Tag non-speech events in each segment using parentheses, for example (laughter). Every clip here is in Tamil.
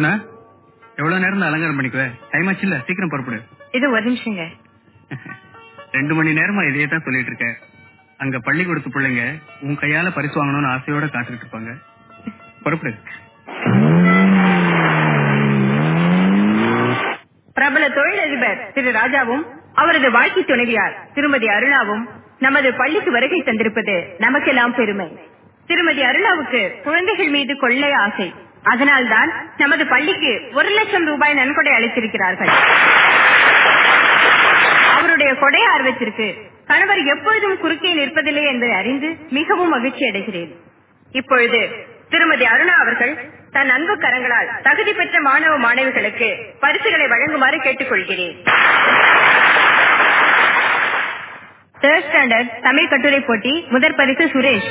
அருணா எவ்வளவு நேரம் அலங்காரம் பண்ணிக்குவ? டைம் ஆச்சு இல்ல? சீக்கிரம் புறப்படு. இது ஒரு நிமிஷங்க. (laughs) ரெண்டு மணி நேரமா இதையே தான் சொல்லிட்டு இருக்க. அங்க பள்ளிக்கூடத்து பிள்ளைங்க உன் கையால பரிசு வாங்கணும்னு ஆசையோட காத்துக்கிட்டு இருப்பாங்க. புறப்படு. பிரபல தொழிலதிபர் திரு ராஜாவும் அவரது வாழ்க்கை துணைவியார் திருமதி அருணாவும் நமது பள்ளிக்கு வருகை தந்திருப்பது நமக்கெல்லாம் பெருமை. திருமதி அருணாவுக்கு குழந்தைகள் மீது கொள்ளை ஆசை. அதனால்தான் நமது பள்ளிக்கு ஒரு லட்சம் ரூபாய் நன்கொடை அளித்திருக்கிறார்கள். அவருடைய கொடை ஆர்வத்திற்கு கணவர் எப்பொழுதும் குறுக்கே நிற்பதில்லை என்பதை அறிந்து மிகவும் மகிழ்ச்சி அடைகிறேன். இப்பொழுது திருமதி அருணா அவர்கள் தன் அன்பு கரங்களால் தகுதி பெற்ற மாணவ மாணவிகளுக்கு பரிசுகளை வழங்குமாறு கேட்டுக்கொள்கிறேன். தேர்ட் ஸ்டாண்டர்ட் தமிழ் கட்டுரை போட்டி முதற் பரிசு Suresh.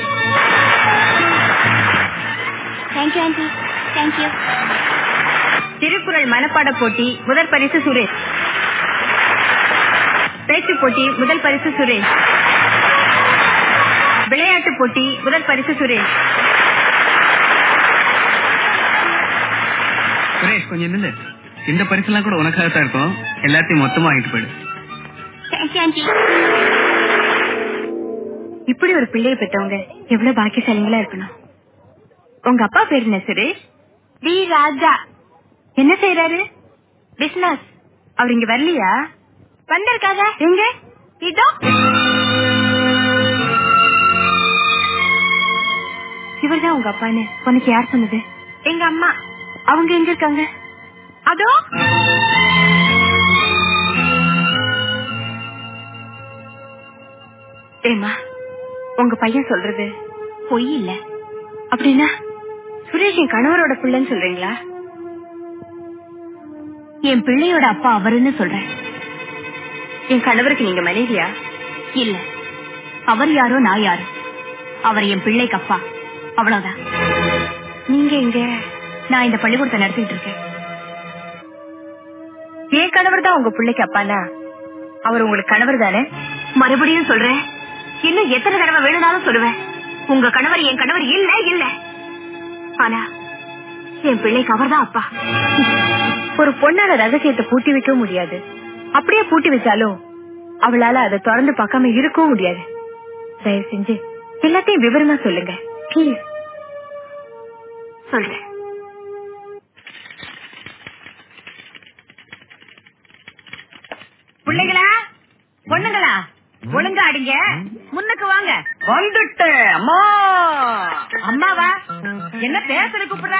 Thank you aunty thank you Thirukkural மனப்பாட போட்டி முதற் பரிசு சுரேஷ். பேச்சு போட்டி முதல் பரிசு சுரேஷ். விளையாட்டு போட்டி முதல் பரிசு சுரேஷ். சுரேஷ் கொஞ்சம் நில்லு. இந்த பரிசுலாம் கூட உனக்காகத்தான் இருக்கும். எல்லாத்தையும் மொத்தமா வாங்கிட்டு போயிடு. இப்படி ஒரு பிள்ளையை பெற்றவங்க எவ்வளவு பாக்கியசாலிங்களா இருக்கணும்? உங்க அப்பா பேர் என்ன சுரேஷ்? டி ராஜா. என்ன செய்யறாரு பிசினஸ் அவர் இங்க வரலையா? வந்திருக்காங்க எங்க? இதோ. இவர்தான் உங்க அப்பான்னு. உனக்கு யார் சொன்னது? எங்க அம்மா. அவங்க எங்க இருக்காங்க? அதோ. ஏமா உங்க பையன் சொல்றது பொய் இல்ல. அப்படின்னா சுரேஷ் என் கணவரோட பிள்ளைன்னு சொல்றீங்களா? என் பிள்ளையோட அப்பா அவருன்னு சொல்றேன். என் கணவருக்கு நீங்க மனைவியா? இல்ல. அவர் யாரோ நான் யாரோ? அவர் என் பிள்ளைக்கு அப்பா. அவ்வளவுதான். நீங்க எங்க நான் இந்த பள்ளிக்கூடத்தை நடத்திட்டு இருக்கேன். என் கணவர் தான் உங்க பிள்ளைக்கு அப்பானா அவர் உங்களுக்கு கணவர் தானே? மறுபடியும் சொல்றேன். இன்னும் எத்தனை தடவை வேணும்னாலும் சொல்லுவேன். உங்க கணவர் என் கணவர் இல்ல இல்ல. ஆனா என் பிள்ளைக்கு அவர்தான் அப்பா. ஒரு பொண்ணால ரகசியத்தை பூட்டி வைக்கவும் முடியாது. அப்படியே பூட்டி வச்சாலும் அவளால அதை திறந்து பார்க்காம இருக்கவும் முடியாது. தயவு செஞ்சு எல்லாத்தையும் விவரமா சொல்லுங்க. பிளீஸ் சொல்றேன். பிள்ளைங்களா பொண்ணுங்களா? ஒழுங்கா அடிங்க முன்னுக்கு வாங்க. வந்துட்டேன் அம்மா. அம்மாவா? என்ன பேசுற கூப்பிடுற?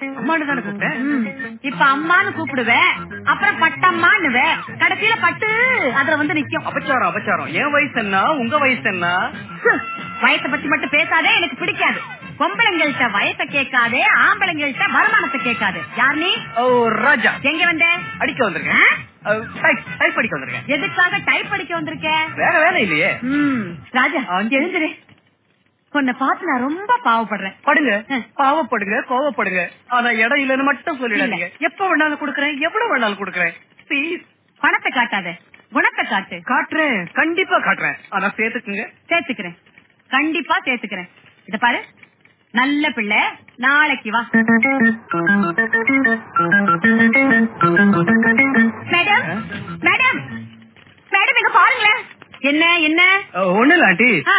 அம்மானு தானே கூப்பிட்டேன். இப்ப அம்மான்னு கூப்பிடுவேன். அப்புறம் பட்டம்மான்னுவேன். கடைசியில பட்டு. அதுல வந்து நிக்கும். அபச்சாரம் அபச்சாரம். என் வயசு என்ன? உங்க வயசு என்ன? வயசை பத்தி மட்டும் பேசாதே எனக்கு பிடிக்காது. பொம்பளைங்கள்ட்ட வயசை கேட்காதே ஆம்பளைங்கள்ட்ட வருமானத்தை கேட்காது. யார் நீ? ஓ ராஜா. எங்க வந்த? அடிக்க வந்திருக்கேன்? டைப் அடிக்க வந்திருக்கேன். எதுக்காக டைப் அடிக்க வந்திருக்க? வேற வேலை இல்லையே. ராஜா அங்க எழுந்துரு. உன்னை பார்த்து நான் ரொம்ப பாவப்படுறேன். படுங்க. பாவப்படுங்க கோவப்படுங்க. ஆனா இடம் இல்லைன்னு மட்டும் சொல்லிடாதீங்க. எப்ப வேணாலும் கொடுக்கறேன் எவ்வளவு வேணாலும் கொடுக்கறேன். ப்ளீஸ் பணத்தை காட்டாத. குணத்தை காட்டு. காட்டுறேன். கண்டிப்பா காட்டுறேன். ஆனா சேர்த்துக்குங்க. சேர்த்துக்கிறேன். கண்டிப்பா சேர்த்துக்கிறேன். இத பாரு. நல்ல பிள்ளை நாளைக்கு வா. மேடம் மேடம் மேடம் இங்க பாருங்களேன். என்ன என்ன? ஒண்ணு இல்ல ஆண்டி. ஆ.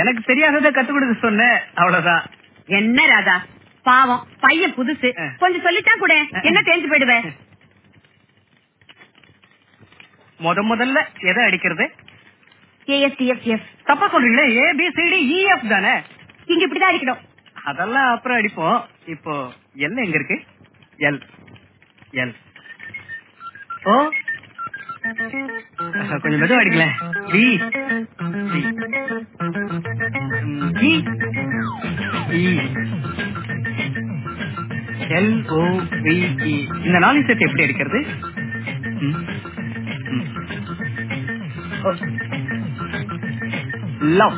எனக்கு தெரியாததை கத்து கொடுக்க சொன்னேன். அவ்வளவுதான். என்ன ராதா? பாவம். பையன் புதுசு. கொஞ்சம் சொல்லித்தான் கூட. என்ன தெரிஞ்சு போயிடுவேன் முத முதல்ல எதை அடிக்கிறது? ஏஎஸ்டிஎஃப் தப்பா சொல்றீங்களே. A B C D E F தானே? இங்க இப்படிதான் அடிக்கணும். அதெல்லாம் அப்புறம் அடிப்போம். இப்போ எல் எங்க இருக்கு? L L O. கொஞ்சம் மெதுவா அடிக்கல வி எல் ஓ வி இந்த நாலு சேர்த்து எப்படி அடிக்கிறது? Love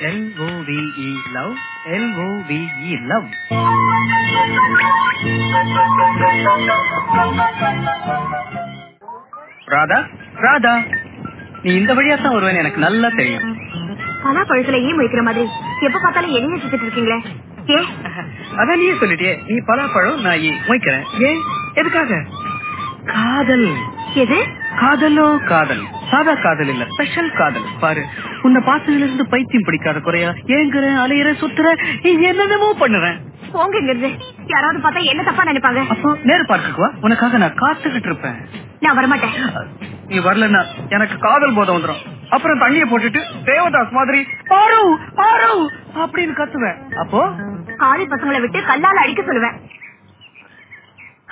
L O V E love Radha Radha. நீ இந்த வழியா தான் வருவேன்னு எனக்கு நல்லா தெரியும். பலா ஈ வைக்கிற மாதிரி எப்ப பார்த்தாலும் எண்ணெய் சுத்திட்டு இருக்கீங்களே? ஏ? அதான் நீயே சொல்லிட்டியே. நீ பலாப்பழம் நான் மொய்க்கிறேன் ஏன்? எதுக்காக? காதல். எது? காதலோ காதல். சாதா காதல் இல்ல ஸ்பெஷல் காதல். பாரு உன்னை பார்த்ததுல இருந்து பைத்தியம் பிடிக்காத குறையா. ஏங்குற அலையிற சுத்துற என்னென்னமோ பண்ணுறேன். போங்க இங்க இருந்து யாராவது பார்த்தா என்ன தப்பா நினைப்பாங்க? அப்போ நேரு பார்க்குவா உனக்காக நான் காத்துக்கிட்டு இருப்பேன். நான் வரமாட்டேன். நீ வரலன்னா எனக்கு காதல் போதை வந்துடும் அப்புறம் தண்ணிய போட்டுட்டு தேவதாஸ் மாதிரி பாரு பாரு அப்படின்னு கத்துவேன். அப்போ? காளி பசங்களை விட்டு கல்லால அடிக்க சொல்லுவேன்.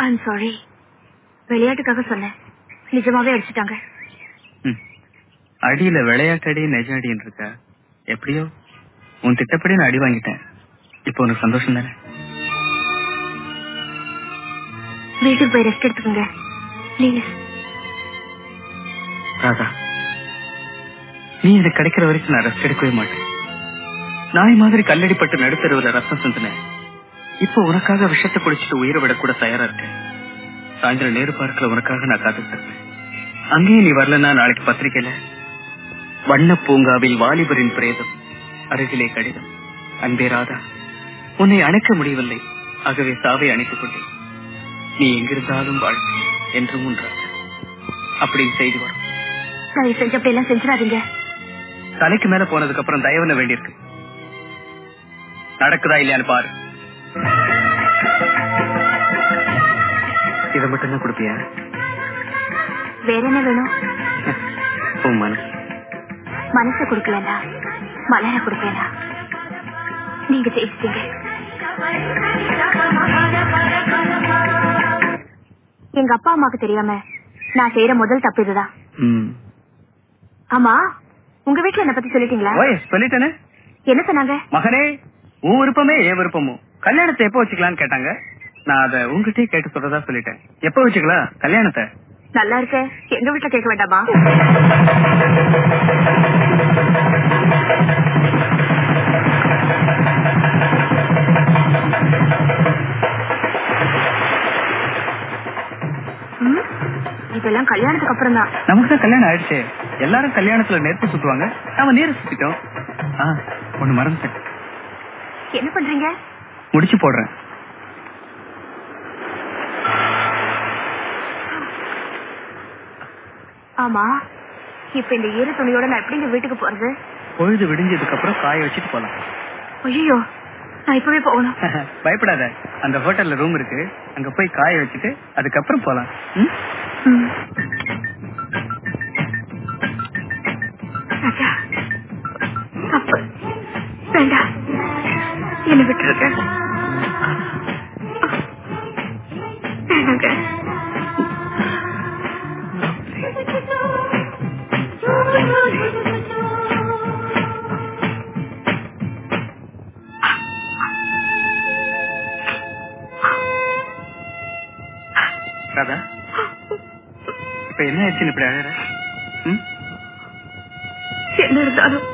ஐம் சாரி விளையாட்டுக்காக சொன்னேன். நிஜமாவே அடிச்சிட்டாங்க. அடியில விளையாட்டடி நெஜ அடின்னு இருக்க எப்படியோ? உன் திட்டப்படி நான் அடி வாங்கிட்டேன். இப்போ உனக்கு சந்தோஷம் தானே? வீட்டுக்கு போய் ரெஸ்ட் எடுத்துக்கோங்க. ப்ளீஸ் ராதா நீ எனக்கு கிடைக்கிற வரைக்கும் நான் ரெஸ்ட் எடுக்கவே மாட்டேன். நாய் மாதிரி கல்லடிப்பட்டு நடுத்தருவில் ரத்தம் சிந்தினேன் இப்போ உனக்காக விஷத்தை குடிச்சிட்டு உயிரை விட கூட தயாரா இருக்கேன் சாயந்தரம் நேரு பார்க்கல உனக்காக நான் காத்துட்டு இருப்பேன். அங்கேயும் நீ வரலன்னா நாளைக்கு பத்திரிக்கையில? வண்ண பூங்காவில் வாலிபரின் பிரேதம் அருகிலே கடிதம். அன்பே ராதா உன்னை அணைக்க முடியவில்லை. ஆகவே சாவை அணைத்துக் கொண்டேன். நீ எங்கிருந்தாலும் வாழ் என்றும் உன் ராதா அப்படின்னு செய்தி வரும். தயவு செஞ்சு அப்படி எல்லாம் செஞ்சிடாதீங்க. தலைக்கு மேல போனதுக்கு அப்புறம் தயவுன வேண்டியிருக்கு. நடக்குதா இல்லையான்னு பாரு. இதை மட்டும் தான் கொடுப்பியா? வேற என்ன வேணும்? உன் மனசு. மனச கொடுக்கலனா மலர கொடுப்பேனா நீங்க ஜெயிச்சிட்டீங்க. எங்க அப்பா அம்மாக்கு தெரியாம நான் செய்யற முதல் தப்பு இதுதான். ஆமா உங்க வீட்டுல என்ன பத்தி சொல்லிட்டீங்களா? ஓய் சொல்லிட்டேனே. என்ன சொன்னாங்க? மகனே உன் விருப்பமே என் விருப்பமும். கல்யாணத்தை எப்போ வச்சுக்கலாம்னு கேட்டாங்க. நான் அதை உங்ககிட்டயே கேட்டு சொல்றதா சொல்லிட்டேன். எப்போ வச்சுக்கலாம்? கல்யாணத்தை. நல்லா இருக்க எங்க வீட்டுல கேட்க வேண்டாமா? இதெல்லாம் கல்யாணத்துக்கு அப்புறம் தான் நமக்கு தான் கல்யாணம் ஆயிடுச்சு. எல்லாரும் கல்யாணத்துல நெருப்பு சுத்துவாங்க. நாம நீரை சுத்திட்டோம். ஒண்ணு மறந்துட்டேன். என்ன பண்றீங்க? முடிச்சு போடுறேன். ஆமா. இப்ப இந்த ஈர துணியோட நான் எப்படிங்க வீட்டுக்கு போறது? பொழுது விடிஞ்சதுக்கு அப்புறம் காய வச்சுட்டு போலாம். ஐயோ நான் இப்பவே போகணும். (laughs) பயப்படாத. அந்த ஹோட்டல்ல ரூம் இருக்கு. அங்க போய் காய வச்சுட்டு அதுக்கப்புறம் போலாம். வேண்டாம் என்ன விட்டுருக்க. வேணாங்க. ராதா இப்ப என்ன ஆயிடுச்சுன்னு இப்படி அழற? ம்? என்ன இருந்தாலும்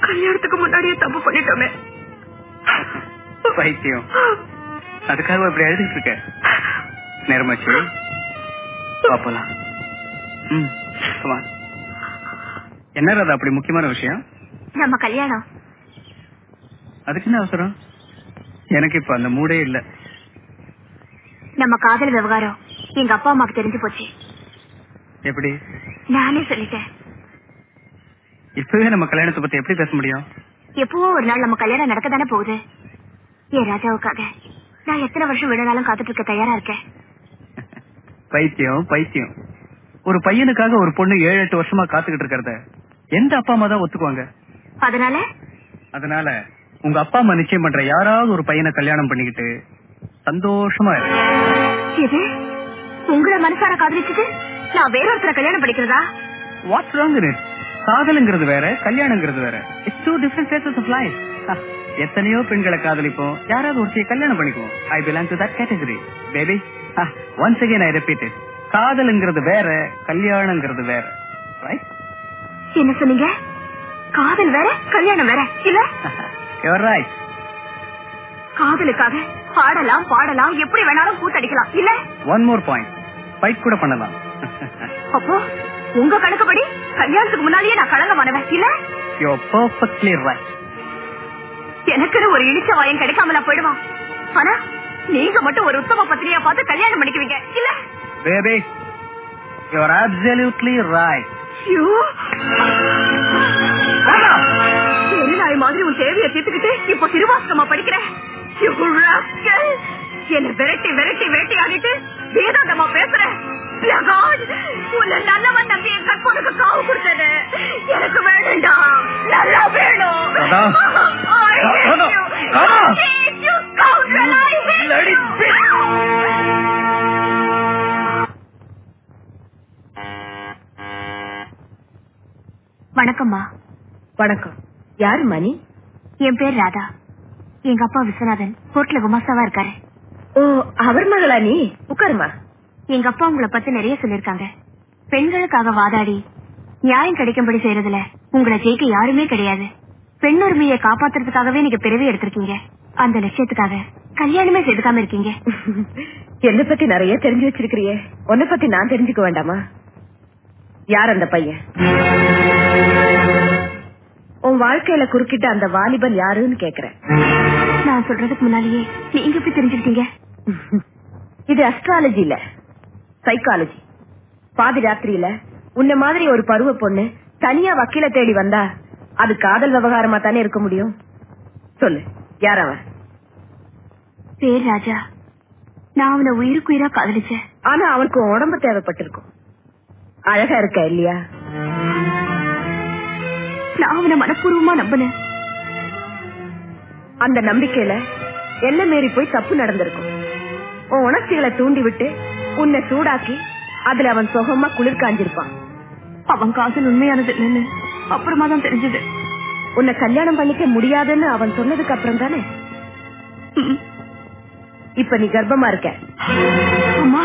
கல்யாணத்துக்கு முன்னாடியே தப்பு பண்ணிட்டோமே. பைத்தியம் அதுக்காக இப்படி எழுதிட்டு இருக்க. நேரமாச்சு வா போலாம். ம் on. என்ன ராதா அப்படி முக்கியமான விஷயம்? நம்ம கல்யாணம். அதுக்கு என்ன அவசரம்? எனக்கு இப்ப அந்த மூடே இல்ல. நம்ம காதல் விவகாரம் எங்க அப்பா அம்மாக்கு தெரிஞ்சு போச்சு. எப்படி? நானே சொல்லிட்டேன். இப்பவே நம்ம கல்யாணத்தை பத்தி எப்படி பேச முடியும்? எப்பவோ ஒரு நாள் நம்ம கல்யாணம் நடக்க தானே போகுது. என் ராஜாவுக்காக? நான் எத்தனை வருஷம் வேணும்னாலும் காத்துட்டு இருக்க தயாரா இருக்கேன். பைத்தியம் பைத்தியம். ஒரு பையனுக்காக ஒரு பொண்ணு ஏழு எட்டு வருஷமா காத்துக்கிட்டு இருக்கிறத எந்த அப்பா அம்மா தான் ஒத்துக்குவாங்க? அதனால? அதனால உங்க அப்பா அம்மா நிச்சயம் பண்ற யாராவது ஒரு பையனை கல்யாணம் பண்ணிக்கிட்டு சந்தோஷமா இரு. இது உங்களை மனசார காதலிச்சுட்டு நான் வேற ஒருத்தரை கல்யாணம் பண்ணிக்கிறதா? வாட்ஸ் ராங் காதலுங்கிறது வேற கல்யாணங்கிறது வேற. It's two different phases of life எத்தனையோ பெண்களை காதலிப்போம். யாராவது ஒருத்தைய கல்யாணம் பண்ணிக்குவோம். I belong to that category baby once again I repeat காதலுங்கிறது வேற கல்யாணங்கிறது வேற. ரைட் என்ன சொன்னீங்க? காதல் வேற கல்யாணம் வேற இல்ல? காதலுக்காக பாடலாம் பாடலாம் எப்படி வேணாலும் கூத்தடிக்கலாம் இல்ல? ஒன் மோர் பாயிண்ட் ஃபைட் கூட பண்ணலாம். (laughs) அப்போ உங்க கணக்குப்படி கல்யாணத்துக்கு முன்னாடியே நான் கலங்கமானவன் இல்ல? யூ பர்ஃபெக்ட்லி ரைட் எனக்குன்னு ஒரு இழிச்ச வாயம் கிடைக்காமலா போயிடுவான். ஆனா நீங்க மட்டும் ஒரு உத்தம பத்திரியா பார்த்து கல்யாணம் பண்ணிக்குவீங்க இல்ல? பேபி யூஆர் அப்சல்யூட்லி ரைட் ஐயோ! எரிநாய் மாதிரி உன் தேவையை தீர்த்துக்கிட்டு இப்போ திருவாசகமா படிக்கிற? You rascal! என்னை விரட்டி விரட்டி வேட்டி ஆடிட்டு வேதாந்தமா பேசுற? பிளகாட்! உன்னை நல்லவன் நம்பி என் கற்பனுக்கு காவு கொடுத்தது. எனக்கு வேணும்டா நல்லா வேணும் வணக்கம். யாரு மணி? என் பேர் ராதா. எங்க அப்பா விஸ்வநாதன். கோர்ட்ல குமாஸ்தாவா இருக்காரு. ஓ அவர் மகளா நீ? உட்காருமா. எங்க அப்பா உங்களை பத்தி நிறைய சொல்லிருக்காங்க பெண்களுக்காக வாதாடி நியாயம் கிடைக்கும்படி செய்யறதுல உங்களை ஜெயிக்க யாருமே கிடையாது. பெண் உரிமையை காப்பாத்துறதுக்காகவே நீங்க பிறவி எடுத்திருக்கீங்க. அந்த லட்சியத்துக்காக கல்யாணமே செய்துக்காம இருக்கீங்க. (laughs) என்ன பத்தி நிறைய தெரிஞ்சு வச்சிருக்கிறியே. உன்னை பத்தி நான் தெரிஞ்சுக்க வேண்டாமா? யார் அந்த பையன்? உன் வாழ்க்கையில குறுக்கிட்ட அந்த வாலிபன் யாருன்னு கேக்குறேன். நான் சொல்றதுக்கு முன்னாலேயே நீங்க எப்படி தெரிஞ்சுக்கிட்டீங்க (laughs) இது அஸ்ட்ராலஜி இல்ல சைக்காலஜி பாதி ராத்திரியில உன்ன மாதிரி ஒரு பருவ பொண்ணு தனியா வக்கீல தேடி வந்தா அது காதல் விவகாரமா தானே இருக்க முடியும்? சொல்லு யார் அவன்? பேர் ராஜா. நான் அவனை உயிருக்குயிரா காதலிச்சேன். ஆனா அவனுக்கு உடம்பு தேவைப்பட்டிருக்கும். அழகா இருக்க இல்லையா? நான் அவனை மனப்பூர்வமா நம்பினேன் அந்த நம்பிக்கையில எல்லை மீறி போய் தப்பு நடந்திருக்கும். உன் உணர்ச்சிகளை தூண்டி விட்டு உன்னை சூடாக்கி அதுல அவன் சுகமா குளிர் காஞ்சிருப்பான். அவன் காசல் உண்மையானது இல்லைன்னு அப்புறமா தான் தெரிஞ்சது. உன்னை கல்யாணம் பண்ணிக்க முடியாதுன்னு அவன் சொன்னதுக்கு அப்புறம் தானே? இப்ப நீ கர்ப்பமா இருக்க. அம்மா.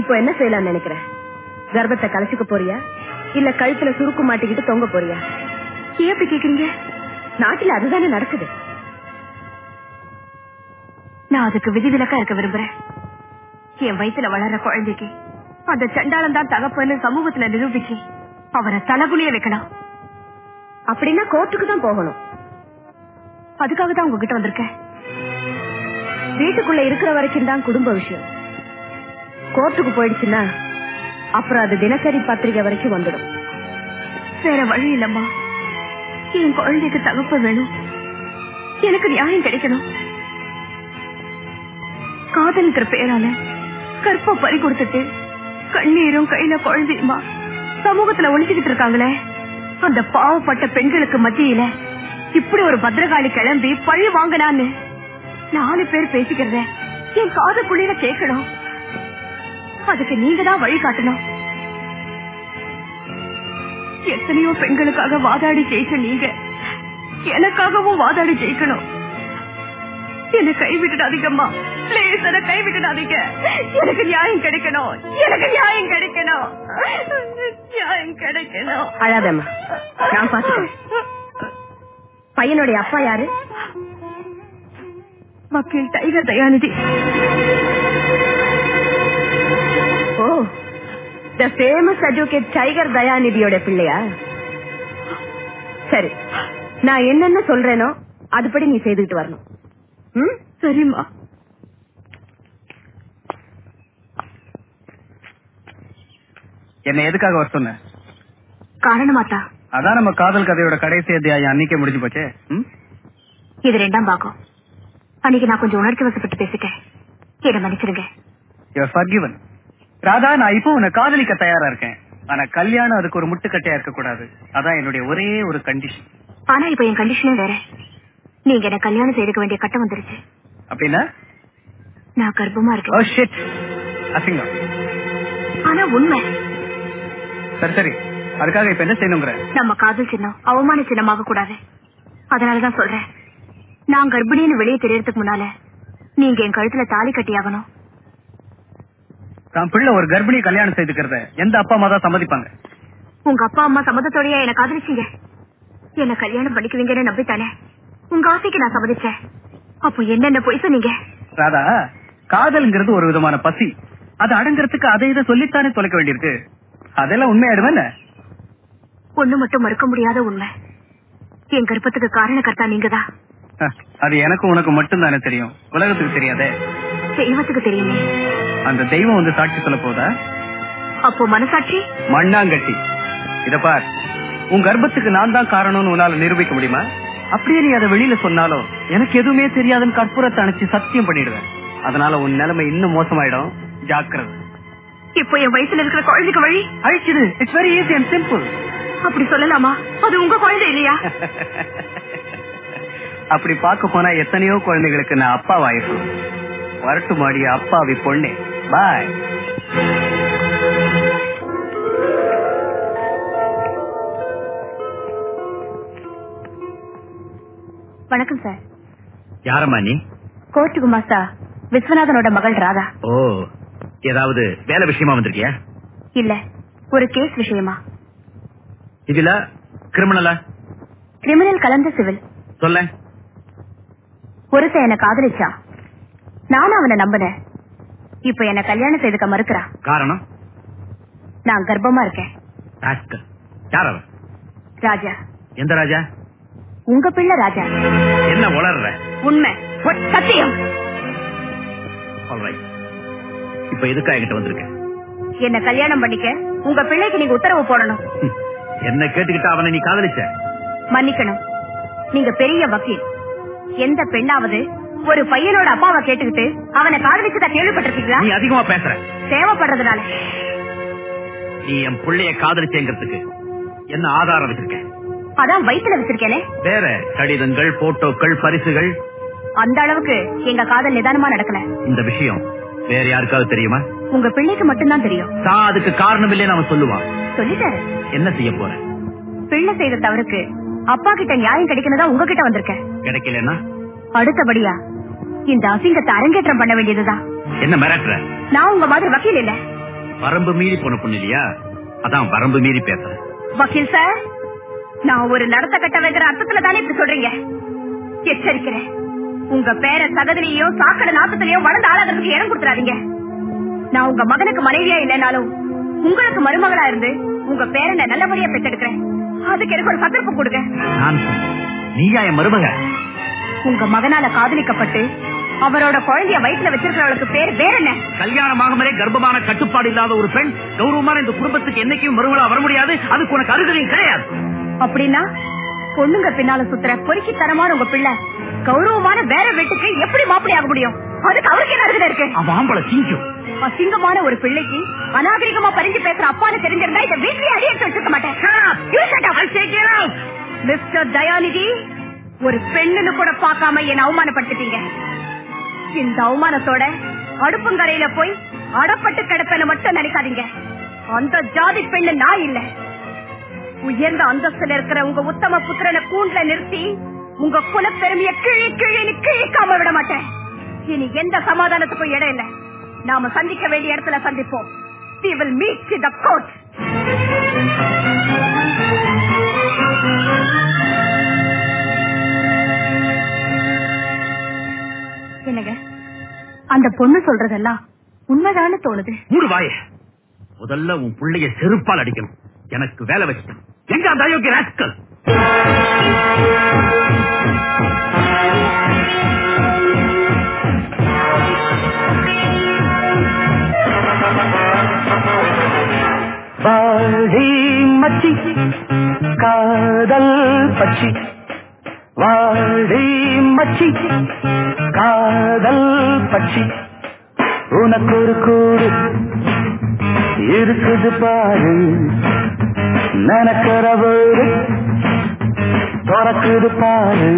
இப்போ என்ன செய்யலாம்னு நினைக்கிற? கர்ப்பத்தை கலைச்சுக்க போறியா? இல்ல கழுத்துல சுருக்கு மாட்டிக்கிட்டு தொங்க போறியா? ஏன் எப்படி கேக்குறீங்க? நாட்டுல அதுதானே நடக்குது. நான் அதுக்கு விதிவிலக்கா இருக்க விரும்புறேன். என் வயித்துல வளர்ற குழந்தைக்கு அந்த சண்டாளம் தான் தகப்பன்னு சமூகத்துல நிரூபிச்சு அவரை தலகுலிய வைக்கலாம் அப்படின்னா கோர்ட்டுக்கு தான் போகணும். அதுக்காக தான் உங்ககிட்ட வந்திருக்கேன். வீட்டுக்குள்ள இருக்கிற வரைக்கும் தான் குடும்ப விஷயம். கோர்ட்டுக்கு போயிடுச்சுன்னா அப்புறம் அது தினசரி பத்திரிகை வரைக்கும் வந்துடும். வேற வழி இல்லம்மா. என் குழந்தைக்கு தகப்ப வேணும். எனக்கு நியாயம் கிடைக்கணும். காதல்ங்கிற பேரால கற்ப பறி கொடுத்துட்டு கண்ணீரும் கையில குழந்தையுமா சமூகத்துல ஒழிச்சுக்கிட்டு இருக்காங்களே. அந்த பாவப்பட்ட பெண்களுக்கு மத்தியில இப்படி ஒரு பத்திரகாளி கிளம்பி பழி வாங்கலான்னு நாலு பேர் பேசிக்கிறத என் காதுக்குள்ளேயே கேட்கணும். அதுக்கு நீங்க தான் வழி காட்டணும். எத்தனையோ பெண்களுக்காக வாதாடி ஜெயிச்ச நீங்க. எனக்காகவும் வாதாடி ஜெயிக்கணும். என்ன கைவிட்டுடாதீங்கம்மா. பிளீஸ் என்ன கைவிட்டுடாதீங்க. எனக்கு நியாயம் கிடைக்கணும். எனக்கு நியாயம் கிடைக்கணும். நியாயம் கிடைக்கணும். அழாதம்மா. நான் பாத்துக்கிறேன் பையனுடைய அப்பா யாரு? வக்கீல் Tiger Dayanidhi. The famous advocate Tiger தயாநிதியோட பிள்ளையா சரி நான் என்னென்ன சொல்றேனோ அதுபடி நீ செய்துட்டு வரணும் சரிம்மா என்ன எதுக்காக வர சொன்ன காரணமாத்தா அதான் நம்ம காதல் கதையோட கடைசி அத்தியாயம் அன்னைக்கே முடிஞ்சு போச்சே? இது ரெண்டாம் பாகம். அன்னைக்கு நான் கொஞ்சம் உணர்ச்சி வசப்பட்டு பேசிட்டேன். என்ன மன்னிச்சிருங்க. You are forgiven. ராதா நான் இப்போ உன்னை காதலிக்க தயாரா இருக்கேன். ஆனா கல்யாணம் அதுக்கு ஒரு முட்டுக்கட்டையா இருக்க கூடாது அதான் என்னுடைய ஒரே ஒரு கண்டிஷன் ஆனா இப்ப என் கண்டிஷனே வேற. நீங்க என்ன கல்யாணம் செய்துக்க வேண்டிய கட்டம் வந்துருச்சு. அப்படின்னா நான் கர்ப்பமா இருக்கேன். ஷிட் அசிங்கம். ஆனா உண்மை. சரி சரி. அதுக்காக இப்ப என்ன செய்யணுங்கிற? நம்ம காதல் சின்னம் அவமான சின்னமாக கூடாது. அதனாலதான் சொல்றேன். நான் கர்ப்பிணின்னு வெளியே தெரியறதுக்கு முன்னால நீங்க என் கழுத்துல தாலி கட்டியாகணும். தான் பிள்ளை ஒரு கர்ப்பிணி கல்யாணம் செய்துக்கிறத எந்த அப்பா அம்மா தான் சம்மதிப்பாங்க? உங்க அப்பா அம்மா சம்மதத்தோடய என்ன காதலிச்சீங்க. என்ன கல்யாணம் பண்ணிக்குவீங்கன்னு நம்பித்தானே? உங்க ஆசைக்கு நான் சம்மதிச்சேன். அப்போ என்னென்ன பொய் சொன்னீங்க? ராதா காதல்ங்கிறது ஒரு விதமான பசி. அது அடங்குறதுக்கு அதை இதை சொல்லித்தானே தொலைக்க வேண்டியிருக்கு. அதெல்லாம் உண்மையாடுவேன் ஒண்ணு மட்டும் மறுக்க முடியாத உண்மை. என் கர்ப்பத்துக்கு காரணக்கர்த்தா நீங்கதான். அது எனக்கும் உனக்கு மட்டும் தானே தெரியும். உலகத்துக்கு தெரியாதே. தெய்வத்துக்கு தெரியுமே. அந்த தெய்வம் வந்து சாட்சி சொல்ல போதா? அப்போ மனசாட்சி? மண்ணாங்கட்டி. இத பார். உன் கர்ப்பத்துக்கு நான் தான் காரணம்னு உன்னால நிரூபிக்க முடியுமா? அப்படியே நீ அதை வெளியில சொன்னாலும் எனக்கு எதுவுமே தெரியாதுன்னு கற்பூரத்தை அணைச்சு சத்தியம் பண்ணிடுவேன். அதனால உன் நிலைமை இன்னும் மோசமாயிடும். ஜாக்கிரதை. இப்போ என் வயசுல இருக்கிற குழந்தைக்கு வழி? அழிச்சிடு. It's very easy and simple அப்படி சொல்லலாமா? அது உங்க குழந்தை இல்லையா? (laughs) அப்படி பார்க்க போனா எத்தனையோ குழந்தைகளுக்கு நான் அப்பாவாயிருக்கும். வரட்டு மாடி அப்பாவி பொண்ணே. பாய் வணக்கம் சார் யாரம்மா நீ? கோர்ட்டு குமாஸ்தா விஸ்வநாதனோட மகள் ராதா. ஓ ஏதாவது வேலை விஷயமா வந்திருக்கியா? இல்ல ஒரு கேஸ் விஷயமா. இதுல கிரிமினலா கிரிமினல் கலந்த சிவில். சொல்ல ஒருத்தன் என்ன காதலிச்சா நானும் அவனை நம்பினேன். இப்ப என்ன கல்யாணம் செய்துக்க மறுக்கிறான் காரணம்? நான் கர்ப்பமா இருக்கேன். ராஸ்கல். யார் அவன்? ராஜா. எந்த ராஜா? உங்க பிள்ளை ராஜா. என்ன உளர்ற? உண்மை. சத்தியம். இப்ப எதுக்கா என்கிட்ட வந்திருக்க? என்ன கல்யாணம் பண்ணிக்க உங்க பிள்ளைக்கு நீங்க உத்தரவு போடணும். என்ன கேட்டுக்கிட்டு அவனை நீ காதலிச்ச? மன்னிக்கணும். நீங்க பெரிய வக்கீல். எந்த பெண்ணாவது ஒரு பையனோட அப்பாவை கேட்டுக்கிட்டு அவனை காதலிச்சுதான் கேள்விப்பட்டிருக்கீங்களா? நீ அதிகமா பேசுற. தேவைப்படுறதுனால. நீ என் பிள்ளைய காதலிச்சேங்கிறதுக்கு என்ன ஆதாரம் வச்சிருக்க? அதான் வயித்துல வச்சிருக்கேனே. வேற கடிதங்கள் போட்டோக்கள் பரிசுகள். அந்த அளவுக்கு எங்க காதல் நிதானமா நடக்கல. இந்த விஷயம் வேற யாருக்காவது தெரியுமா? உங்க பிள்ளைக்கு மட்டும்தான் தெரியும். தான் அதுக்கு காரணம் இல்லைன்னு அவன் சொல்லுவான். சொல்லிட்டாரு. என்ன செய்ய போற? பிள்ளை செய்த தவறுக்கு அப்பா கிட்ட நியாயம் கிடைக்கணும்தான் உங்ககிட்ட வந்திருக்கேன். கிடைக்கலன்னா? அடுத்தபடியா இந்த அசிங்கத்தை அரங்கேற்றம் பண்ண வேண்டியதுதான் என்ன மிரட்டுற? நான் உங்க மாதிரி வக்கீல் இல்ல. வரம்பு மீறி போன பொண்ணு இல்லையா? அதான் வரம்பு மீறி பேசுறேன் வக்கீல் சார் நான் ஒரு நடத்த கட்ட வைக்கிற அர்த்தத்துல தானே இப்படி சொல்றீங்க? எச்சரிக்கிறேன். உங்க பேர சகதிலையோ சாக்கடை நாட்டத்திலயோ வளர்ந்து ஆளாகிறதுக்கு இடம் கொடுத்துறாதீங்க. நான் உங்க மகனுக்கு மனைவியா இல்லைனாலும் உங்களுக்கு மருமகளா இருந்து உங்க பேரனை நல்லபடியா பெற்றெடுக்கிறேன். அதுக்கு எனக்கு ஒரு சந்தர்ப்பம் கொடுங்க. நீயா என் மருமக? உங்க மகனால காதலிக்கப்பட்டு அவரோட குழந்தைய வயிற்றுல வச்சிருக்கிறவளுக்கு பேர் வேற என்ன கல்யாணமாகமரே கர்ப்பமான கட்டுப்பாடு இல்லாத ஒரு பெண் கௌரவமான இந்த குடும்பத்துக்கு என்னைக்கும் மறுமலா வர முடியாது. அதுக்கு உனக்கு அருகதையும் கிடையாது. அப்படின்னா பொண்ணுங்க பின்னால சுத்துற பொறுக்கி தரமான உங்க பிள்ளை கௌரவமான வேற வீட்டுக்கு எப்படி மாப்பிளை ஆக முடியும்? அதுக்கு அவருக்கு என்ன அருகதை இருக்கு? அவன் சிங்கம். அசிங்கமான ஒரு பிள்ளைக்கு அநாகரிகமா பறிஞ்சு பேசுற அப்பான்னு தெரிஞ்சிருந்தா இந்த வீட்லயே அடி எடுத்து வச்சிருக்க மாட்டேன். மிஸ்டர் தயாநிதி ஒரு பெண்ணுன்னு கூட பார்க்காம என்ன அவமானப்படுத்திட்டீங்க. இந்த அவமானத்தோட அடுப்பங்கரையில போய் அடப்பட்டு கிடப்பேன்னு மட்டும் நினைக்காதீங்க. அந்த ஜாதி பெண்ணு நான் இல்ல. உயர்ந்த அந்தஸ்துல இருக்கிற உங்க உத்தம புத்திரனை கூண்டுல நிறுத்தி உங்க குலப்பெருமைய கிழி கிழின்னு கிழிக்காம விட மாட்டேன். இனி எந்த சமாதானத்துக்கும் இடம் இல்ல. நாம சந்திக்க வேண்டிய இடத்துல சந்திப்போம். We will meet in the court. என்னங்க? அந்த பொண்ணு சொல்றதெல்லாம் உண்மைதான்னு தோணுது. மூடு வாய. முதல்ல உன் புள்ளைய செருப்பால் அடிக்கணும். எனக்கு வேலை வச்சுட்டேன் எங்க அந்த அயோக்கிய ராஸ்கல் வாழி மச்சி காதல் பச்சி. வாழி மச்சி காதல் பச்சி உனக்கு ஒரு கூடு. இருக்குது பாரு. நினைக்கிற வீடு. திறக்குது பாரு.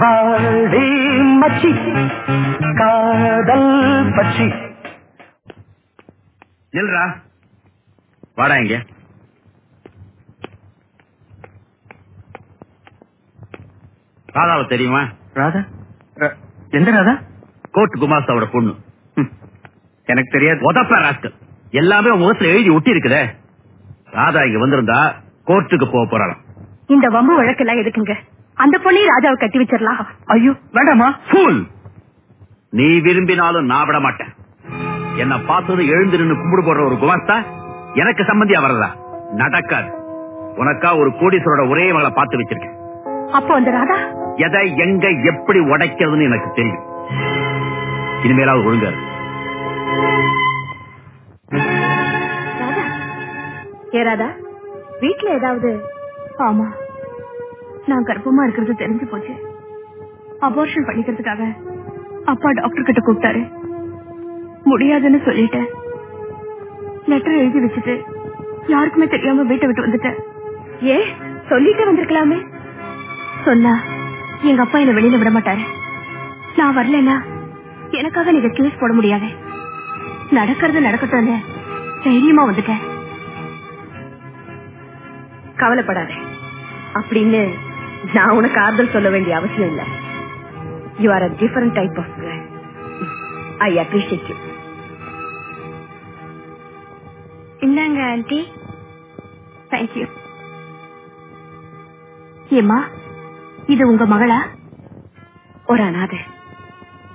வாழி மச்சி. காதல் பச்சி நில்றா. வாடா இங்க. ராதாவை தெரியுமா? ராதா? எந்த ராதா? கோர்ட் குமாஸ்தாவோட பொண்ணு. எனக்கு தெரியாது. உதப்ப ராஸ்கல். எல்லாமே முகத்துல எழுதி ஒட்டி இருக்குதே ராதா இங்க வந்திருந்தா கோர்ட்டுக்கு போக போறாளாம். இந்த வம்பு வழக்கெல்லாம் எதுக்குங்க? அந்த பொண்ணையும் ராஜாவை கட்டி வச்சிடலாம். ஐயோ வேண்டாமா? Fool! நீ விரும்பினாலும் நான் விட மாட்டேன். என்ன பார்த்தது எழுந்து நின்னு கும்பிடு போடுற ஒரு குமாஸ்தா எனக்கு சம்பந்தியா வரதா நடக்காது. உனக்கா ஒரு கோடீஸ்வரோட ஒரே மகளை பார்த்து வச்சிருக்கேன். அப்போ அந்த ராதா? எதை எங்க எப்படி உடைக்கிறதுன்னு எனக்கு தெரியும். இனிமேலாவது ஒழுங்கா. ஏராதா வீட்டுல வீட்ல ஏதாவது? ஆமா. நான் கர்ப்பமா இருக்கிறது தெரிஞ்சு போச்சு. அபார்ஷன் பண்ணிக்கிறதுக்காக அப்பா டாக்டர் கிட்ட கூப்பிட்டாரு. முடியாதுன்னு சொல்லிட்டேன். லெட்டர் எழுதி வச்சுட்டு யாருக்குமே தெரியாம வீட்டை விட்டு வந்துட்டேன். ஏ சொல்லிட்டு வந்திருக்கலாமே. சொன்னா எங்க அப்பா என்ன வெளியில விட மாட்டாரு. நான் வரலன்னா எனக்காக நீங்க கேஸ் போட முடியாது. நடக்கிறது நடக்கட்டும் தைரியமா வந்துட்டேன். கவலைப்படாத. அப்படின்னு நான் உனக்கு ஆறுதல் சொல்ல வேண்டிய அவசியம் இல்ல. You are a different type of I appreciate you இந்தாங்க ஆண்டி தேங்க்யூ ஏமா இது உங்க மகளா? ஒரு அனாதை.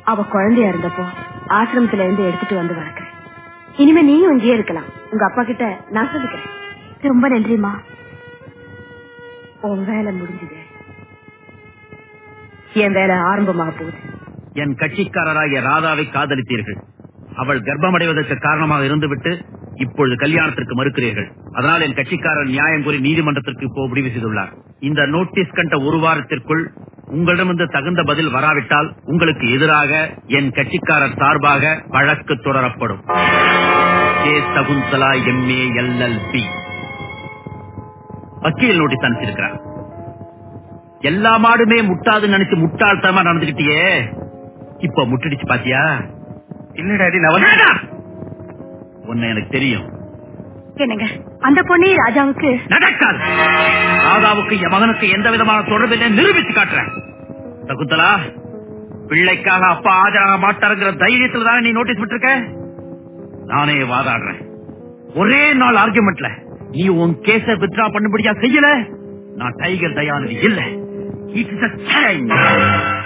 அவ குழந்தையா இருந்தப்போ ஆசிரமத்துல இருந்து எடுத்துட்டு வந்து வளர்க்கிறேன். இனிமே நீயும் இங்கேயே இருக்கலாம். உங்க அப்பா கிட்ட நான் சொல்லிக்கிறேன். ரொம்ப நன்றிமா உன் வேலை முடிஞ்சது. என் வேலை ஆரம்பமாக போகுது. என் கட்சிக்காரராகிய ராதாவை காதலித்தீர்கள். அவள் கர்ப்பமடைவதற்கு காரணமாக இருந்துவிட்டு இப்பொழுது கல்யாணத்திற்கு மறுக்கிறீர்கள். அதனால் என் கட்சிக்காரர் நியாயம் கூறி நீதிமன்றத்திற்கு இப்போ முடிவு செய்துள்ளார். இந்த நோட்டீஸ் கண்ட ஒரு வாரத்திற்குள் உங்களிடமிருந்து தகுந்த பதில் வராவிட்டால் உங்களுக்கு எதிராக என் கட்சிக்காரர் சார்பாக வழக்கு தொடரப்படும். கே. சகுந்தலா எம்ஏ எல்எல்பி வக்கீல் நோட்டீஸ் அனுப்பிச்சிருக்கிறார். எல்லா மாடுமே முட்டாதுன்னு நினைச்சு முட்டாள்தனமா நடந்துகிட்டியே. இப்ப முட்டிடுச்சு பாத்தியா? இல்ல உன்னை எனக்கு தெரியும். என்னங்க? அந்த பொண்ணே ராஜாவுக்கு? நடக்காது. ராதாவுக்கு என் மகனுக்கு எந்த விதமான தொடர்பு இல்லை நிரூபிச்சு காட்டுறேன். சகுந்தலா பிள்ளைக்காக அப்பா ஆஜராக மாட்டாருங்கிற தைரியத்துல தானே நீ நோட்டீஸ் விட்டுருக்க? நானே வாதாடுறேன். ஒரே நாள் ஆர்குமெண்ட்ல நீ உன் கேஸ வித்ரா பண்ணும்படியா செய்யல? நான் டைகர் தயாநிதி இல்ல. இட்ஸ்.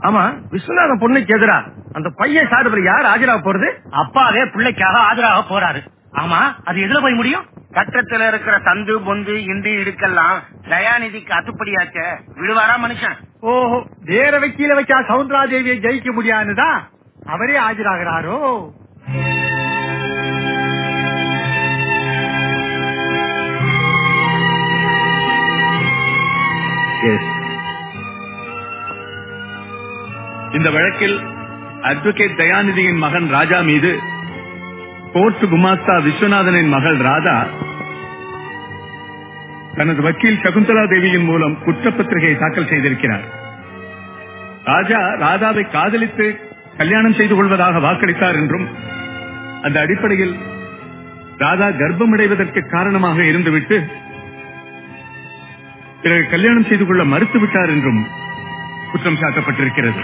ஆமா விஸ்வநாதன் பொண்ணுக்கு எதிரா? அந்த பையன் சார்பில் யார்? ஆஜராக போறது? அப்பாவே பிள்ளைக்காக ஆஜராக போறாரு. ஆமா அது எதுல போய் முடியும்? சட்டத்துல இருக்கிற சந்து பொந்து இண்டு இடுக்கெல்லாம் தயாநிதிக்கு அத்துப்படியாச்ச. விடுவாரா மனுஷன்? ஓஹோ வேற வக்கீல வச்சா சவுந்தரா தேவியை ஜெயிக்க முடியாதுதான் அவரே ஆஜராகிறாரோ? இந்த வழக்கில் அட்வொகேட் தயாநிதியின் மகன் ராஜா மீது கோர்ட் குமாஸ்தா விஸ்வநாதனின் மகள் ராதா தனது வக்கீல் சகுந்தலா தேவியின் மூலம் குற்றப்பத்திரிகையை தாக்கல் செய்திருக்கிறார். ராஜா ராதாவை காதலித்து கல்யாணம் செய்து கொள்வதாக வாக்களித்தார் என்றும் அந்த அடிப்படையில் ராதா கர்ப்பமடைவதற்கு காரணமாக இருந்துவிட்டு பிறகு கல்யாணம் செய்து கொள்ள மறுத்துவிட்டார் என்றும் குற்றம் சாட்டப்பட்டிருக்கிறது.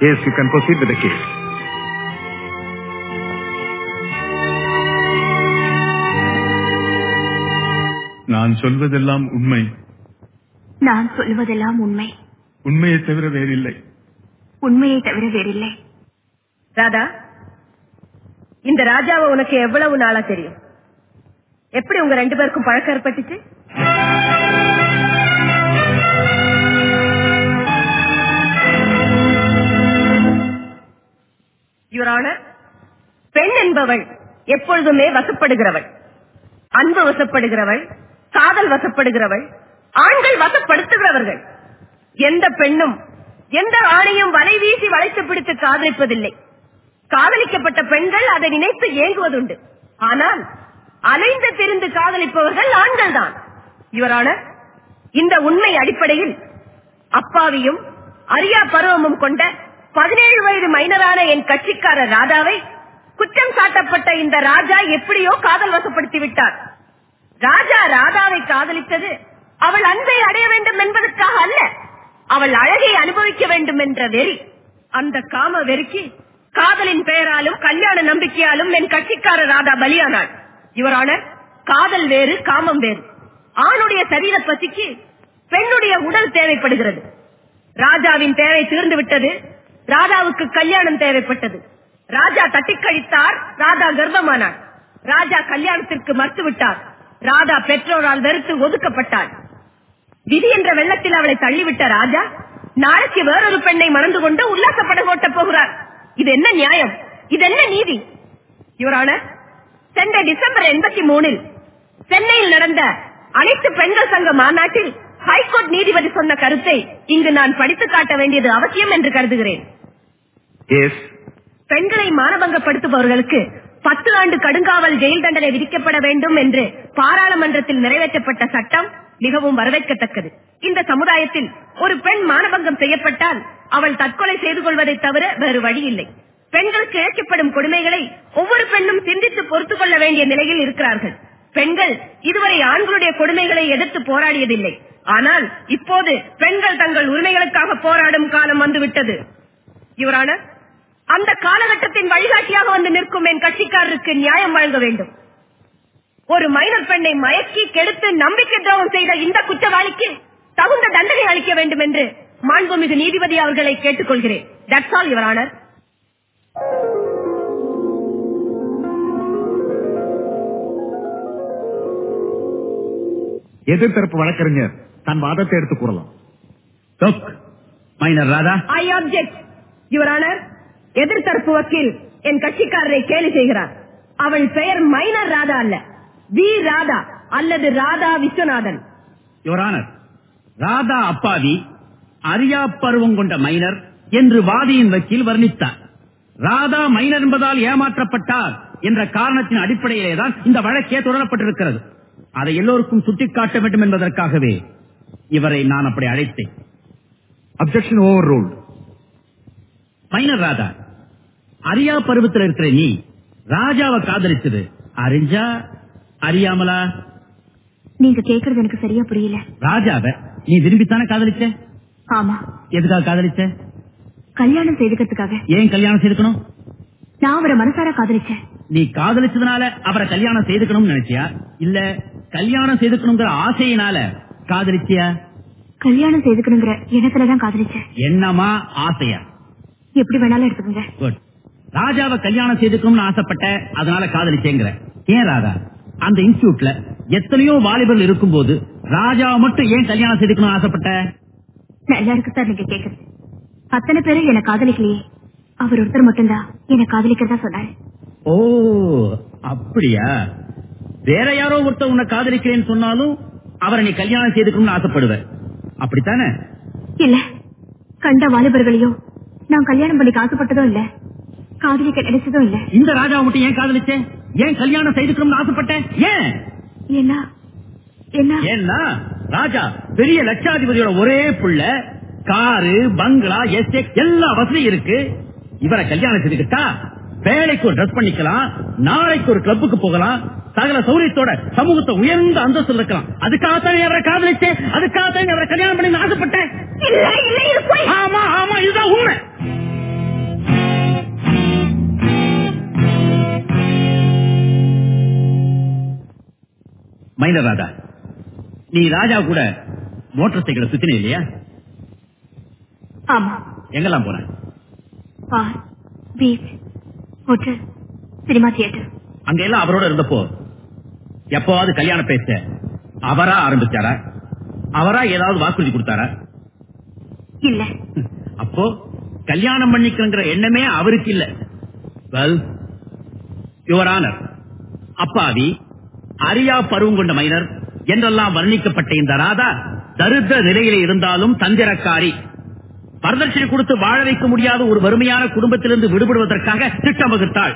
Yes, you can proceed with the case. நான் சொல்வதெல்லாம் உண்மை. நான் சொல்வதெல்லாம் உண்மை. உண்மையை தவிர வேறில்லை. உண்மையை தவிர வேறில்லை. ராதா இந்த ராஜாவை உனக்கு எவ்வளவு நாளா தெரியும்? எப்படி உங்க ரெண்டு பேருக்கும் பழக்கம் ஏற்பட்டுச்சு? யுவரான பெண் என்பவள் எப்பொழுதுமே வசப்படுகிறவள். அன்பு வசப்படுகிறவள் காதல் வசப்படுகிறவள் ஆண்கள் வசப்படுத்துகிறவர்கள். எந்த பெண்ணும் எந்த ஆணையும் வலை வீசி வளைத்து பிடித்து காதலிப்பதில்லை. காதலிக்கப்பட்ட பெண்கள் அதை நினைத்து ஏங்குவதுண்டு. ஆனால் அலைந்து திரிந்து காதலிப்பவர்கள் ஆண்கள் தான். இவரான இந்த உண்மை அடிப்படையில் அப்பாவியும் அரியா பருவமும் கொண்ட பதினேழு வயது மைனரான என் கட்சிக்காரர் ராதாவை குற்றம் சாட்டப்பட்ட இந்த ராஜா எப்படியோ காதல் வசப்படுத்தி விட்டார் ராஜா ராதாவை காதலித்தது அவள் அன்பை அடைய வேண்டும் என்பதற்காக அல்ல அவள் அழகை அனுபவிக்க வேண்டும் என்ற வெறி. அந்த காம வெறிக்கு காதலின் பெயராலும் கல்யாண நம்பிக்கையாலும் என் கட்சிக்கார ராதா பலியானாள். இவரான காதல் வேறு காமம் வேறு. ஆணுடைய சரீர பசிக்கு பெண்ணுடைய உடல் தேவைப்படுகிறது. ராஜாவின் தேவை தீர்ந்து விட்டது ராதாவுக்கு கல்யாணம் தேவைப்பட்டது. ராஜா தட்டி கழித்தார் ராதா கர்ப்பமானார். ராஜா கல்யாணத்திற்கு மறுத்துவிட்டார். ராதா பெற்றோரால் வெறுத்து ஒதுக்கப்பட்டாள் விதி என்ற வெள்ளத்தில் அவளை தள்ளிவிட்ட ராஜா நாளைக்கு வேறொரு பெண்ணை மணந்து கொண்டு உல்லாசப்பட ஓட்டப் போகிறார். இது என்ன நியாயம்? இது என்ன நீதி? இவரான சென்ற டிசம்பர் எண்பத்தி மூணில் சென்னையில் நடந்த அனைத்து பெண்கள் சங்க மாநாட்டில் ஹைகோர்ட் நீதிபதி சொன்ன கருத்தை இங்கு நான் படித்து காட்ட வேண்டியது அவசியம் என்று கருதுகிறேன். பெண்களை மானபங்கப்படுத்துபவர்களுக்கு பத்து ஆண்டு கடுங்காவல் ஜெயில் தண்டனை விதிக்கப்பட வேண்டும் என்று பாராளுமன்றத்தில் நிறைவேற்றப்பட்ட சட்டம் மிகவும் வரவேற்கத்தக்கது. இந்த சமுதாயத்தில் ஒரு பெண் மானபங்கம் செய்யப்பட்டால் அவள் தற்கொலை செய்து கொள்வதை தவிர வேறு வழி இல்லை. பெண்களுக்கு இழைக்கப்படும் கொடுமைகளை ஒவ்வொரு பெண்ணும் சிந்தித்து பொறுத்துக் கொள்ள வேண்டிய நிலையில் இருக்கிறார்கள். பெண்கள் இதுவரை ஆண்களுடைய கொடுமைகளை எதிர்த்து போராடியதில்லை. ஆனால் இப்போது பெண்கள் தங்கள் உரிமைகளுக்காக போராடும் காலம் வந்துவிட்டது. இவரான அந்த காலகட்டத்தின் வழிகாட்டியாக வந்து நிற்கும் என் கட்சிக்காரருக்கு நியாயம் வழங்க வேண்டும். ஒரு மைனர் பெண்ணை மயக்கி கெடுத்து நம்பிக்கை துரோகம் செய்த இந்த குற்றவாளிக்கு தகுந்த தண்டனை அளிக்க வேண்டும் என்று மாண்புமிகு நீதிபதி அவர்களை கேட்டுக்கொள்கிறேன். தட்ஸ் ஆல் யுவரானர் எதிர்த்தரப்பு வழக்கறிஞர் தன் வாதத்தை எடுத்துக் கூறலாம். ராதா ஐ ஆப்ஜெக்ட் எதிர்த்தரப்பு வக்கீல் என் கட்சிக்காரரை கேலி செய்கிறார். அவள் பெயர் மைனர் ராதா அல்ல. வி ராதா அல்லது ராதா விஸ்வநாதன் யுவரானர் ராதா அப்பாவி அரியா பருவம் கொண்ட மைனர் என்று வாதியின் வக்கீல் வர்ணித்தார். ராதா மைனர் என்பதால் ஏமாற்றப்பட்டார் என்ற காரணத்தின் அடிப்படையிலே தான் இந்த வழக்கே தொடரப்பட்டிருக்கிறது. அதை எல்லோருக்கும் சுட்டிக்காட்ட வேண்டும் என்பதற்காகவே இவரை நான் அப்படி அழைத்தேன். Objection overruled minor Radha அரியா பருவத்தில் இருக்கிற நீ ராஜாவை காதலிச்சது அறிஞ்சா அறியாமலா? நீங்க கேக்குறது எனக்கு சரியா புரியல. ராஜாவை நீ விரும்பித்தானே காதலிச்ச? ஆமா. எதுக்காக காதலிச்ச? கல்யாணம் செய்துக்கிறதுக்காக. ஏன் கல்யாணம் செய்துக்கணும்? நான் அவரை மனசார காதலிச்சேன் நீ காதலிச்சதுனால அவரை கல்யாணம் செய்துக்கணும்னு நினைச்சியா? இல்ல கல்யாணம் செய்துக்கணுங்கிற ஆசையினால காதலிச்சியா? கல்யாணம் செய்துக்கணுங்கிற எண்ணத்துலதான் காதலிச்சேன். என்னமா ஆசையா? எப்படி வேணாலும் எடுத்துக்கோங்க. ராஜாவை கல்யாணம் செய்துக்கணும்னு ஆசைப்பட்ட அதனால காதலிச்சேங்கிற. ஏன் ராதா? அந்த இன்ஸ்டியூட்ல எத்தனையோ வாலிபர்கள் இருக்கும்போது ராஜாவை மட்டும் ஏன் கல்யாணம் செய்துக்கணும்னு ஆசைப்பட்ட? நல்லா இருக்கு சார் நீங்க கேக்குறது. அத்தனை பேரும் என்ன காதலிக்கலையே. அவர் ஒருத்தர் மட்டும்தான் என்ன காதலிக்கிறதா சொன்னாரு. ஓ அப்படியா? வேற யாரோ ஒருத்தர் உன்னை காதலிக்கிறேன்னு சொன்னாலும் அவரை நீ கல்யாணம் செய்துக்கணும்னு ஆசைப்படுவ. அப்படித்தானே? இல்ல. கண்ட வாலிபர்களையும் நான் கல்யாணம் பண்ணிக்க ஆசைப்பட்டதும் இல்ல. காதலிக்க நினைச்சதும் இல்ல. இந்த ராஜாவை மட்டும் ஏன் காதலிச்ச? ஏன் கல்யாணம் செய்துக்கணும்னு ஆசைப்பட்ட? ஏன்? என்ன என்ன ராஜா பெரிய லட்சாதிபதியோட ஒரே புள்ள காரு பங்களா எஸ்டேட் எல்லா வசதியும் இருக்கு. இவரை கல்யாணம் செய்துக்கிட்டா வேலைக்கு ஒரு ட்ரெஸ் பண்ணிக்கலாம் நாளைக்கு ஒரு கிளப்புக்கு போகலாம் சகல சௌரியத்தோட சமூகத்தை உயர்ந்த அந்தஸ்து இருக்கலாம். அதுக்காகத்தான் அவரை காதலிச்சேன் அதுக்காகத்தான் அவரை கல்யாணம் பண்ணி ஆசைப்பட்டேன். ஆமா ஆமா இதுதான் உண்மை. மைனர் ராதா நீ ராஜா கூட மோட்டார் சைக்கிளை சுத்தின இல்லையா? ஆமா. எங்கெல்லாம் போன? பீச். Hotel cinema theatre. அங்க எல்லாம் அவரோட இருந்தப்போ எப்பவாவது கல்யாணம் பேச அவரா ஆரம்பிச்சாரா? அவரா ஏதாவது வாக்குறுதி கொடுத்தாரா? இல்ல. அப்போ கல்யாணம் பண்ணிக்கங்கிற எண்ணமே அவருக்கு இல்ல. வெல் யுவர் ஆனர் அப்பாவி அரியா பருவம் கொண்ட மைனர் என்றெல்லாம் வர்ணிக்கப்பட்ட இந்த ராதா தரித்திர நிலையிலே இருந்தாலும் தந்திரக்காரி. வரதட்சணை கொடுத்து வாழ வைக்க முடியாத ஒரு வறுமையான குடும்பத்திலிருந்து விடுபடுவதற்காக திட்டம் வகுத்தாள்.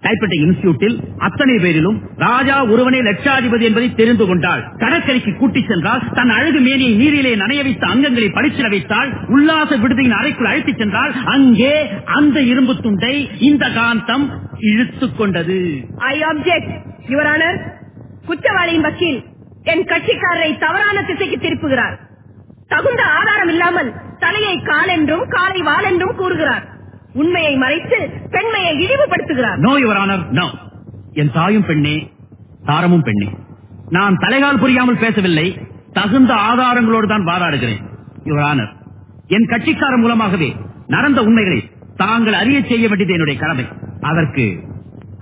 கைப்பட்ட இன்ஸ்டியூட்டில் அத்தனை பேரிலும் ராஜா ஒருவனே லட்சாதிபதி என்பதை தெரிந்து கொண்டாள். கடற்கரைக்கு கூட்டிச் சென்றால் தன் அழகு மேனியை நீரிலே நனைய வைத்த அங்கங்களை பளிச்சிட வைத்தால் உல்லாச விடுதியின் அறைக்குள் அழைத்துச் சென்றால் அங்கே அந்த இரும்பு துண்டை இந்த காந்தம் இழுத்துக் கொண்டது. ஐ ஆப்ஜெக்ட் இவரான குற்றவாளியின் வக்கீல் என் கட்சிக்காரரை தவறான திசைக்கு திருப்புகிறார். தகுந்த ஆதாரம் இல்லாமல் தலையை கால் என்றும் காலை வால் என்றும் கூறுகிறார். உண்மையை மறைத்து பெண்மையை இழிவுபடுத்துகிறார். நோ யுவர் ஆனர் நோ என் தாயும் பெண்ணே தாரமும் பெண்ணே. நான் தலைகால் புரியாமல் பேசவில்லை. தகுந்த ஆதாரங்களோடு தான் வாதாடுகிறேன். யுவர் ஆனர் என் கட்சிக்காரர் மூலமாகவே நடந்த உண்மைகளை தாங்கள் அறிய செய்ய வேண்டியது என்னுடைய கடமை. அதற்கு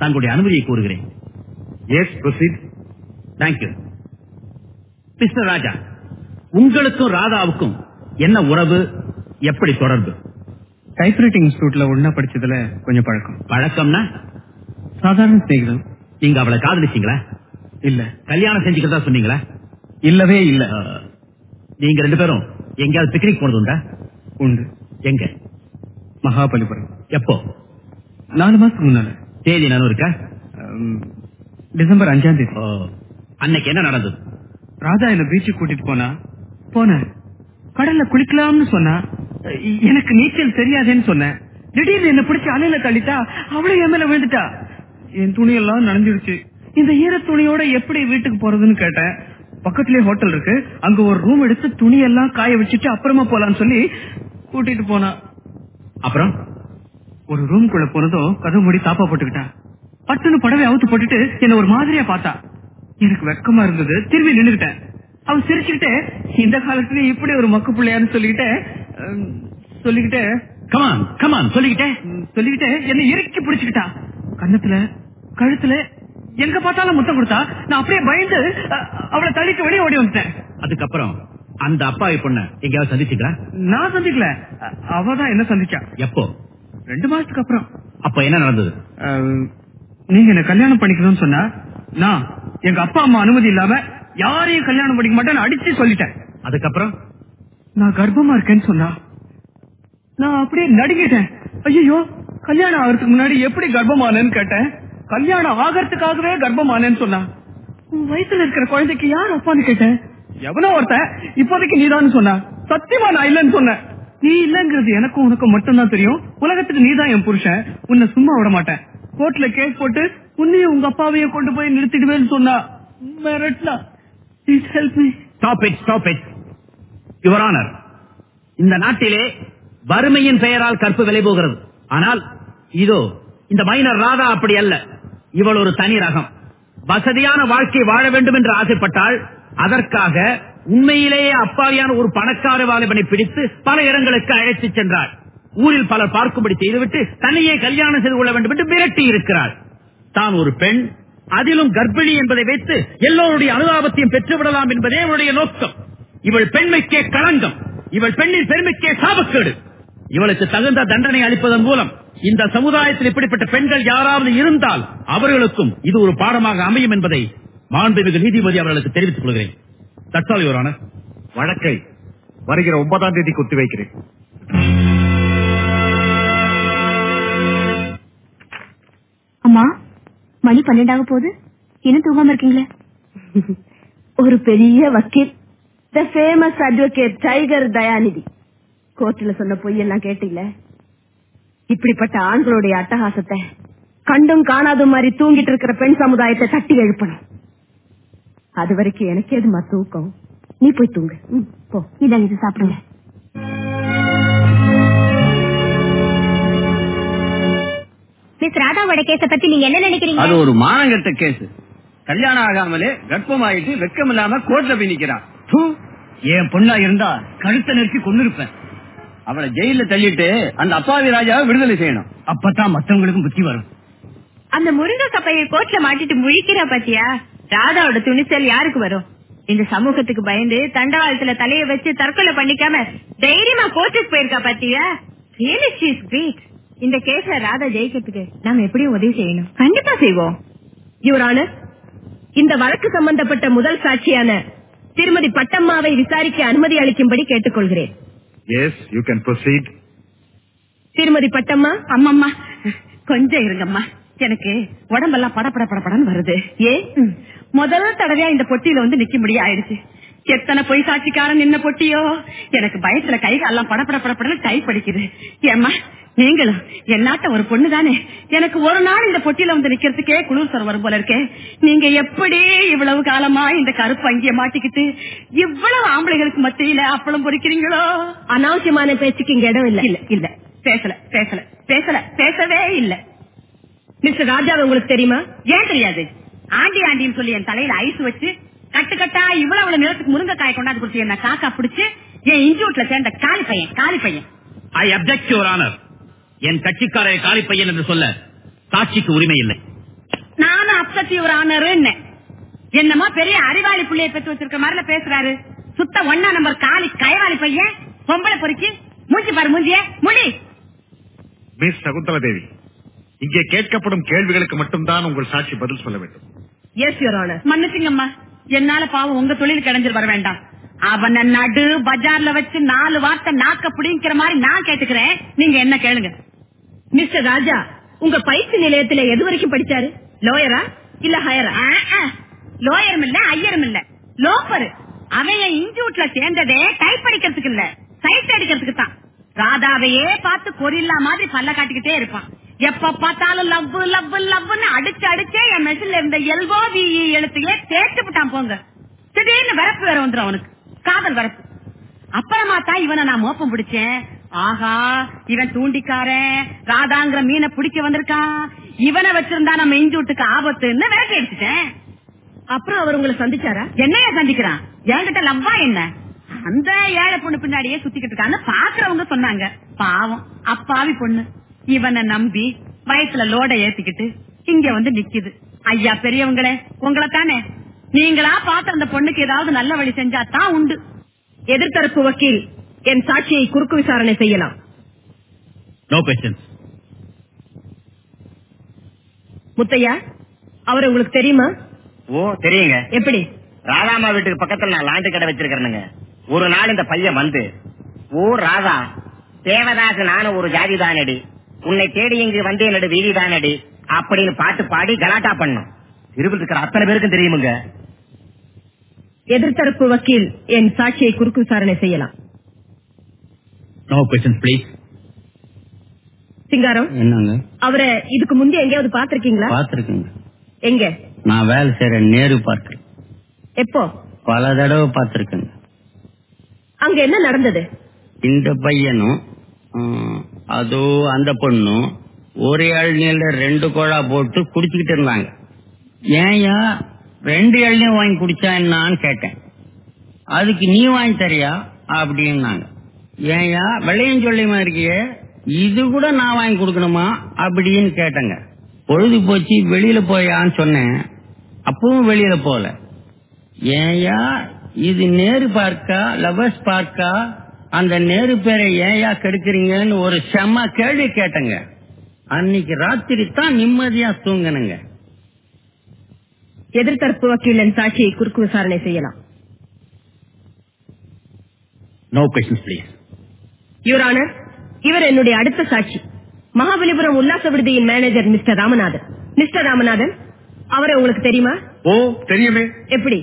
தங்களுடைய அனுமதியை கோருகிறேன் yes proceed thank you mister Raja உங்களுக்கும் ராதாவுக்கும் என்ன உறவு எப்படி தொடர்பு? டைப்ரைட்டிங் இன்ஸ்டியூட்ல ஒன்னா படிச்சதுல கொஞ்சம் பழக்கம். பழக்கம்னா? சாதாரண ஸ்நேகிதம் நீங்க அவளை காதலிச்சீங்களா? இல்ல. கல்யாணம் செஞ்சுக்கிறதா சொன்னீங்களா? இல்லவே இல்ல. நீங்க ரெண்டு பேரும் எங்கேயாவது பிக்னிக் போனது உண்டா. உண்டு எங்க? மகாபலிபுரம். எப்போ? நாலு மாசத்துக்கு முன்னால. தேதி நானும் இருக்கா டிசம்பர் அஞ்சாம் தேதி. அன்னைக்கு என்ன நடந்தது? ராதா என்ன பீச்சுக்கு கூட்டிட்டு போனா போனேன் கடல்ல குளிக்கலாம்னு சொன்னா எனக்கு நீச்சல் தெரியாதுன்னு சொன்னேன் திடீர்னு என்ன பிடிச்சி அலையில தள்ளிட்டா அவளும் என் மேல விழுந்துட்டா. என் துணியெல்லாம் நனைஞ்சிருச்சு. இந்த ஈர துணியோட எப்படி வீட்டுக்கு போறதுன்னு கேட்டேன். பக்கத்துலயே ஹோட்டல் இருக்கு. அங்க ஒரு ரூம் எடுத்து துணியெல்லாம் காய வச்சுட்டு அப்புறமா போலான்னு சொல்லி கூட்டிட்டு போனா. அப்புறம் ஒரு ரூம்குள்ள போனதும் கதவு மூடி தாப்பா போட்டுக்கிட்டா. பட்டுன்னு படவை அவுத்து போட்டுட்டு என்ன ஒரு மாதிரியா பார்த்தா. எனக்கு வெக்கமா இருந்தது. திரும்பி நின்னுகிட்டேன் அவன் சிரிச்சுக்கிட்டே இந்த காலத்துல இப்படி ஒரு மக்கு பிள்ளையான்னு சொல்லிக்கிட்டே சொல்லிக்கிட்டே கமான் கமான் சொல்லிக்கிட்டே. சொல்லிக்கிட்டே என்ன இறுக்கி பிடிச்சுக்கிட்டா. கன்னத்துல கழுத்துல எங்க பார்த்தாலும் முத்தம் கொடுத்தா நான் அப்படியே பயந்து அவளை தள்ளிட்டு வெளியே ஓடி வந்துட்டேன். அதுக்கப்புறம் அந்த அப்பாவி பொண்ண எங்கேயாவது சந்திச்சீங்களா? நான் சந்திக்கல. அவதான் என்ன சந்திச்சா. எப்போ? ரெண்டு மாசத்துக்கு அப்புறம். அப்ப என்ன நடந்தது? நீங்க என்ன கல்யாணம் பண்ணிக்கணும்னு சொன்னா நான் எங்க அப்பா அம்மா அனுமதி இல்லாம யாரையும் கல்யாணம் பண்ணிக்க மாட்டேன்னு அடிச்சு சொல்லிட்டேன். அதுக்கப்புறம்? நான் கர்ப்பமா இருக்கேன்னு சொன்னா? நான் அப்படியே நடுங்கிட்டேன். ஐயோ கல்யாணம் ஆகிறதுக்கு முன்னாடி எப்படி கர்ப்பமானேன்னு கேட்டேன். கல்யாணம் ஆகிறதுக்காகவே கர்ப்பமானேன்னு சொன்னா? உன் வயசுல இருக்கிற குழந்தைக்கு யார் அப்பான்னு கேட்டேன். எவனோ ஒருத்தன் இப்போதைக்கு நீதான்னு சொன்னா. சத்தியமா நான் இல்லைன்னு சொன்னேன். நீ இல்லங்கிறது எனக்கும் உனக்கும் மட்டும்தான் தெரியும். உலகத்துக்கு நீதான் என் புருஷன். உன்னை சும்மா விட மாட்டேன். கோர்ட்ல கேஸ் போட்டு உன்னையும் உங்க அப்பாவையும் கொண்டு போய் நிறுத்திடுவேன்னு சொன்னா மிரட்டலா Please help me. Stop it, stop it. Your Honor, இந்த நாட்டிலே வறுமையின் பெயரால் கற்பு விலை போகிறது. ஆனால் இதோ இந்த மைனர் ராதா அப்படி அல்ல. இவள் ஒரு தனி ரகம். வசதியான வாழ்க்கை வாழ வேண்டும் என்று ஆசைப்பட்டால் அதற்காக உண்மையிலேயே அப்பாவியான ஒரு பணக்கார வாலிபனை பிடித்து பல இடங்களுக்கு அழைத்துச் சென்றாள். ஊரில் பலர் பார்க்கும்படி செய்துவிட்டு தன்னையே கல்யாணம் செய்து கொள்ள வேண்டும் என்று மிரட்டி இருக்கிறாள். தான் ஒரு பெண் அதிலும் கர்ப்பிணி என்பதை வைத்து எல்லோருடைய அனுதாபத்தையும் பெற்றுவிடலாம் என்பதே அவருடைய நோக்கம். இவள் பெண்மைக்கே களங்கம். இவள் பெண்ணின் பெருமைக்கே சாபக்கேடு. இவளுக்கு தகுந்த தண்டனை அளிப்பதன் மூலம் இந்த சமுதாயத்தில் இப்படிப்பட்ட பெண்கள் யாராவது இருந்தால் அவர்களுக்கும் இது ஒரு பாடமாக அமையும் என்பதை மாண்புமிகு நீதிபதி அவர்களுக்கு தெரிவித்துக் கொள்கிறேன். தற்சால் யுவரான வழக்கை வருகிற ஒன்பதாம் தேதி குத்தி வைக்கிறேன். அம்மா மணி பன்னெண்டாக போகுது. இன்னும் தூங்காம இருக்கீங்களே ஒரு பெரிய வக்கீல். The famous advocate tiger Dayanidhi கோர்ட்ல சொன்ன பொய்யெல்லாம் கேட்டீங்களே? இப்படிப்பட்ட ஆண்களுடைய அட்டகாசத்தை கண்டும் காணாத மாதிரி தூங்கிட்டு இருக்கிற பெண் சமுதாயத்தை தட்டி எழுப்பணும். அது வரைக்கும் எனக்கு எதுமா தூக்கம். நீ போய் தூங்கு. போ. இதாங்க இது சாப்பிடுங்க. மிஸ் ராதாவோட கேஸ பத்தி நீங்க என்ன நினைக்கிறீங்க? அது ஒரு மானங்கட்ட கேஸ் கல்யாணம் ஆகாமலே கர்ப்பமாயிட்டு வெக்கம் இல்லாம கோர்ட்ல போய் நிக்கிறான் என் பொண்ணா இருந்தா கழுத்தை நெருக்கி கொண்டு இருப்பேன் அவளை ஜெயில தள்ளிட்டு அந்த அப்பாவி ராஜாவை விடுதலை செய்யணும். அப்பதான் மத்தவங்களுக்கும் புத்தி வரும். அந்த முருங்கை கப்பையை கோட்ல மாட்டிட்டு முழிக்கிறா பாத்தியா? ராதாவோட துணிச்சல் யாருக்கு வரும்? இந்த சமூகத்துக்கு பயந்து தண்டவாளத்துல தலைய வச்சு தற்கொலை பண்ணிக்காம தைரியமா கோர்ட்டுக்கு போயிருக்கா பாத்தியா? ரியலி ஷீஸ் கிரேட் இந்த கேஸ்ல ராதா ஜெயிக்கிறதுக்கு நாம எப்படியும் உதவி செய்யணும். கண்டிப்பா செய்வோம். யுவரான இந்த வழக்கு சம்பந்தப்பட்ட முதல் சாட்சியான திருமதி பட்டம்மாவை விசாரிக்க அனுமதி அளிக்கும்படி கேட்டுக்கொள்கிறேன். எஸ் யூ கேன் ப்ரொசீட் திருமதி பட்டம்மா? அம்மம்மா கொஞ்சம் இருங்கம்மா. எனக்கு உடம்பெல்லாம் படபட படபடன்னு வருது ம். முதல் தடவையா இந்த பொட்டியில வந்து நிக்க முடிய ஆயிடுச்சு எத்தனை பொய் சாட்சிக்காரன் நின்ன பொட்டியோ? எனக்கு பயத்துல கை காலெல்லாம் படபட படபடன்னு டைப் அடிக்குது. ஏம்மா நீங்களும் என்னாட்ட ஒரு பொண்ணு தானே எனக்கு ஒரு நாள் இந்த பொட்டியில வந்து நிக்கிறதுக்கே குளிர் சொர வரும் போல இருக்கே. நீங்க எப்படி இவ்வளவு காலமா இந்த கருப்பு அங்கிய மாட்டிக்கிட்டு இவ்வளவு ஆம்பளைகளுக்கு மத்தியில அப்பளம் பொறிக்கிறீங்களோ? அனாவசியமான பேச்சுக்கு இங்க இடம் இல்ல. இல்ல இல்ல. பேசல பேசல பேசல பேசவே இல்ல. மிஸ்டர் ராஜா உங்களுக்கு தெரியுமா? ஏன் தெரியாது? ஆண்டி ஆண்டின்னு சொல்லி என் தலையில ஐஸ் வச்சு கட்டு கட்டா இவ்வளவு நேரத்துக்கு முருங்கைக்காய் கொண்டாந்து கொடுத்து என்ன காக்கா பிடிச்சு என் இன்ஸ்டியூட்ல சேர்ந்த காலி பையன் காலி பையன். ஐ அப்செக்ட் யுவர் ஆனர் என் கட்சிக்காரரை காலி பையன் என்று சொல்ல சாட்சிக்கு உரிமை இல்லை. நானும் அப்சத்தி ஒரு ஆனர் என்னமா பெரிய அறிவாளி புள்ளைய பெற்று வச்சிருக்க மாதிரில பேசுறாரு. சுத்த ஒன்னா நம்பர் காலி கயவாளி பையன் பொம்பளை பொறுக்கி மூஞ்சி பாரு மூஞ்சிய முடி. மிஸ் சகுந்தலா தேவி இங்கே கேட்கப்படும் கேள்விகளுக்கு மட்டும்தான் உங்கள் சாட்சி பதில் சொல்ல வேண்டும். எஸ் யுவர் ஆனர் மன்னிச்சுங்கம்மா. என்னால பாவம் உங்க தொழில் கிடைஞ்சிரு வர வேண்டாம். அவன நடு பஜார்ல வச்சு நாலு வார்த்தை நாக்க பிடிங்கிற மாதிரி நான் கேட்டுக்கிறேன். நீங்க என்ன கேளுங்க. மிஸ்டர் ராஜா உங்க பயிற்சி நிலையத்துல எது வரைக்கும் படிச்சாரு? லோயரா இல்ல ஹயரா லோயரும் இல்ல ஐயரும் இல்ல. லோபர் அவைய இன்ஸ்டியூட்ல சேர்ந்ததே டைப் அடிக்கிறதுக்கு இல்ல. சைட் அடிக்கிறதுக்கு தான். ராதாவையே பார்த்து கொரில்லா மாதிரி பல்ல காட்டிக்கிட்டே இருப்பான். எப்ப பார்த்தாலும் லவ் லவ் லவ்னு அடிச்சு அடிச்சே என் மெஷின்ல இருந்த எல்வோ வி எழுத்தையே தேர்த்து விட்டான் போங்க. திடீர்னு வரப்பு வேற வந்துடும் அவனுக்கு. காதல் வரப்பு. அப்புறமா தான் இவனை நான் மோப்பம் பிடிச்சேன். ஆஹா இவன் தூண்டிக்காரன் ராதாங்கிற மீனை பிடிக்க வந்திருக்கான் இவனை வச்சிருந்தா நம்ம இஞ்சூட்டுக்கு ஆபத்துன்னு விரட்டி அடிச்சுட்டேன் அப்புறம் அவர் உங்களை சந்திச்சாரா? என்னைய சந்திக்கிறான். என்கிட்ட லவ்வா என்ன? அந்த ஏழை பொண்ணு பின்னாடியே சுத்திக்கிட்டு இருக்கான்னு பாக்குறவங்க சொன்னாங்க. பாவம் அப்பாவி பொண்ணு. இவனை நம்பி வயசுல லோட ஏத்திக்கிட்டு இங்க வந்து நிக்குது. ஐயா பெரியவங்களே உங்களை தானே நீங்களா பார்த்த அந்த பொண்ணுக்கு ஏதாவது நல்ல வழி செஞ்சா தான் உண்டு. எதிர்த்தரப்பு வக்கீல். என் சாட்சியை குறுக்கு விசாரணை செய்யலாம். நோ கொஸ்டின்ஸ் முத்தையா அவர் உங்களுக்கு தெரியுமா? ஓ தெரியுங்க. எப்படி? ராதாமா வீட்டுக்கு பக்கத்துல நான் லாண்டு கடை வச்சிருக்கிறேனுங்க. ஒரு நாள் இந்த பையன் வந்து ஓ ராதா தேவதாஸ் நானும் ஒரு ஜாதி தானடி. உன்னை தேடி இங்கு வந்து என்னோட வீதி தானடி. அப்படின்னு பாட்டு பாடி கலாட்டா பண்ணும். இருக்கிற அத்தனை பேருக்கும் தெரியுமுங்க. எதிர்த்தரப்பு வக்கீல் என் சாட்சியை குறுக்கு விசாரணை செய்யலாம். நோ கொஸ்டின்ஸ் ப்ளீஸ் சிங்காரம் என்னங்க? அவரை இதுக்கு முந்தைய எங்கேயாவது பாத்திருக்கீங்களா பாத்திருக்கேங்க எங்க? நான் வேலை செய்யற நேரு பார்க்க எப்போ? பல தடவை பாத்திருக்கேங்க அங்க என்ன நடந்தது? இந்த பையனும் அதோ அந்த பொண்ணும் ஒரே அழனியில ரெண்டு குழா போட்டு குடிச்சுக்கிட்டு இருந்தாங்க. ஏன்யா ரெண்டு இளநியும் வாங்கி குடிச்சா என்னான்னு கேட்டேன். அதுக்கு நீ வாங்கி தரியா? அப்படின்னாங்க. ஏன்யா வெள்ளையும் சொல்லியமா இருக்கியே இது கூட நான் வாங்கி கொடுக்கணுமா? அப்படின்னு கேட்டேங்க. பொழுது போச்சு வெளியில போயான்னு சொன்னேன். அப்பவும் வெளியில போல. ஏன்யா இது நேரு பார்க்கா லவர்ஸ் பார்க்கா? அந்த நேரு பேரை ஏன்யா கெடுக்கிறீங்கன்னு ஒரு செம்ம கேள்வி கேட்டங்க. அன்னைக்கு ராத்திரி தான் நிம்மதியா தூங்கணுங்க எதிர்த்தரப்பு வக்கீல் என் சாட்சியை குறுக்கு விசாரணை செய்யலாம். No questions please your honour இவர் என்னுடைய அடுத்த சாட்சி. மகாபலிபுரம் உல்லாச விடுதியின் manager mister Ramanathan. Mister Ramanathan அவரை உங்களுக்கு தெரியுமா? ஓ தெரியுமே. எப்படி?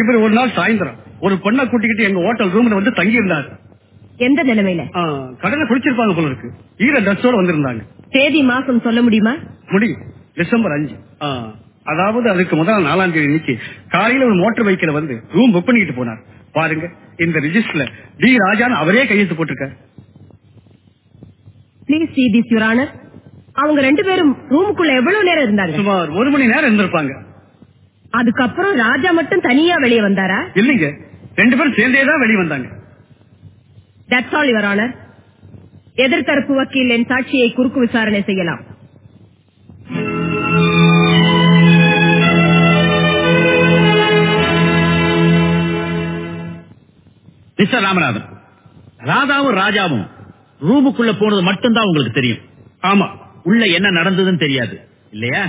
இவர் ஒரு நாள் சாயந்தரம் ஒரு பொண்ணை கூட்டிக்கிட்டு எங்க ஹோட்டல் ரூம்ல வந்து தங்கி இருந்தார் எந்த நிலைமையில? கடலை குளிச்சிருப்பாங்க போல இருக்கு. ஈர ட்ரெஸ்ஸோட வந்திருந்தாங்க. தேதி மாசம் சொல்ல முடியுமா? முடியும். டிசம்பர் அஞ்சு. அதாவது அதுக்கு முதல் நாலாம் தேதி இன்னைக்கு காலையில ஒரு மோட்டர் பைக்கில வந்து ரூம் புக் பண்ணிக்கிட்டு போனார். பாருங்க இந்த ரிஜிஸ்டர்ல டி ராஜான்னு அவரே கையெழுத்து போட்டிருக்காரு. Please see this your honour அவங்க ரெண்டு பேரும் ரூமுக்குள்ள எவ்வளவு நேரம் இருந்தாங்க சுமார் ஒரு மணி நேரம் இருந்திருப்பாங்க. அதுக்கப்புறம் ராஜா மட்டும் தனியா வெளியே வந்தாரா? இல்லைங்க. ரெண்டு பேரும் சேர்ந்தே தான் வெளியே வந்தாங்க. தட்ஸ் ஆல் யுவர் ஆனர் எதிர்த்தரப்பு வக்கீல் என் சாட்சியை குறுக்கு விசாரணை செய்யலாம். மிஸ்டர் ராமநாதன் ராதாவும் ராஜாவும் ரூமுக்குள்ள போனது மட்டும்தான் உங்களுக்கு தெரியும். ஆமா. உள்ள என்ன நடந்ததுன்னு தெரியாது. இல்லையா?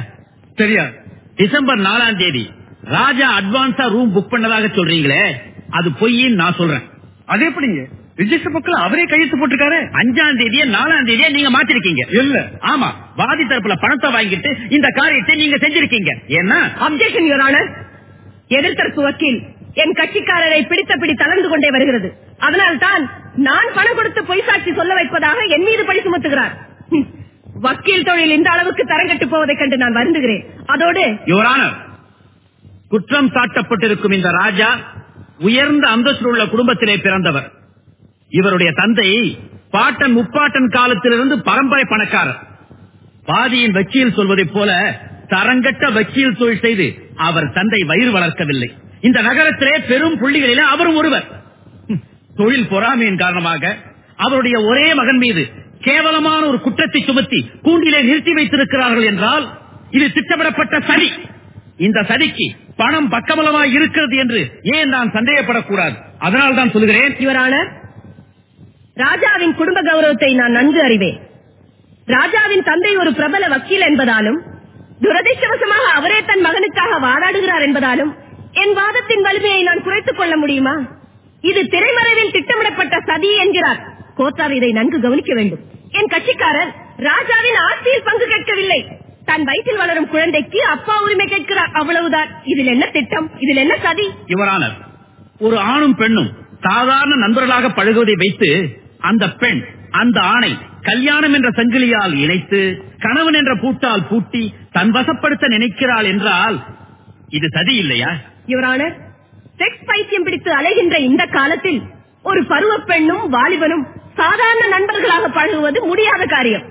தெரியாது. டிசம்பர் நாலாம் தேதி ராஜா அட்வான்ஸா ரூம் புக் பண்ணதாக சொல்றீங்களே அது பொய்ன்னு நான் சொல்றேன். அது எப்படிங்க? ரிஜிஸ்டர் புக்கில் அவரே கையெழுத்து போட்டிருக்காரு. அஞ்சாம் தேதியே நாலாம் தேதியே நீங்க மாத்திருக்கீங்க. இல்ல. ஆமா. வாதி தரப்புல பணத்தை வாங்கிட்டு இந்த காரியத்தை நீங்க செஞ்சிருக்கீங்க. ஏன்னா? ஆனர் எதிர்த்தரப்பு வக்கீல். என் கட்சிக்காரரை பிடித்த பிடி தளர்ந்து கொண்டே வருகிறது. அதனால்தான் நான் பணம் கொடுத்து பொய் சாட்சி சொல்ல வைப்பதாக என் மீது பழி சுமத்துகிறார். வக்கீல் தொழில் இந்த அளவுக்கு தரங்கட்டு போவதைக் கண்டு நான் வருந்துகிறேன். அதோடு யுவரான குற்றம் சாட்டப்பட்டிருக்கும் இந்த ராஜா உயர்ந்த அந்தஸ்தில் உள்ள குடும்பத்திலே பிறந்தவர். இவருடைய தந்தை பாட்டன் முப்பாட்டன் காலத்திலிருந்து பரம்பரை பணக்காரர். பாதியின் வக்கீல் சொல்வதைப் போல தரங்கட்ட வக்கீல் தொழில் செய்து அவர் தந்தை வயிறு வளர்க்கவில்லை. இந்த நகரத்திலே பெரும் புள்ளிகளிலே அவரும் ஒருவர். தொழில் பொறாமையின் காரணமாக அவருடைய ஒரே மகன் மீது கேவலமான ஒரு குற்றத்தை சுமத்தி கூண்டிலே நிறுத்தி வைத்திருக்கிறார்கள் என்றால் இது திட்டமிடப்பட்ட சதி. இந்த சதிக்கு பணம் பக்கபலமாய் இருக்கிறது என்று ஏன் நான் சந்தேகப்படக்கூடாது? அதனால் தான் சொல்கிறேன் இவரான ராஜாவின் குடும்ப கௌரவத்தை நான் நன்கு அறிவேன். ராஜாவின் தந்தை ஒரு பிரபல வக்கீல் என்பதாலும் துரதிருஷ்டவசமாக அவரே தன் மகனுக்காக வாதாடுகிறார் என்பதாலும் என் வாதத்தின் வலிமையை நான் குறைத்துக் கொள்ள முடியுமா? இது திரைமறைவில் திட்டமிடப்பட்ட சதி என்கிறார். கோத்தார் இதை நன்கு கவனிக்க வேண்டும். என் கட்சிக்காரர் ராஜாவின் ஆட்சியில் பங்கு கேட்கவில்லை. தன் வயிற்றில் வளரும் குழந்தைக்கு அப்பா உரிமை கேட்கிறார். அவ்வளவுதான். இதில் என்ன திட்டம்? இதில் என்ன சதி? யுவரானர் ஒரு ஆணும் பெண்ணும் சாதாரண நண்பர்களாக பழகுவதை வைத்து அந்த பெண் அந்த ஆணை கல்யாணம் என்ற சங்கிலியால் இணைத்து கணவன் என்ற பூட்டால் பூட்டி தன் வசப்படுத்த நினைக்கிறாள் என்றால் இது சதி இல்லையா செக்ஸ் பைத்தியம் பிடித்து அலைகின்ற இந்த காலத்தில் ஒரு பருவ பெண்ணும் வாலிபனும் சாதாரண நண்பர்களாக பழகுவது முடியாத காரியம்.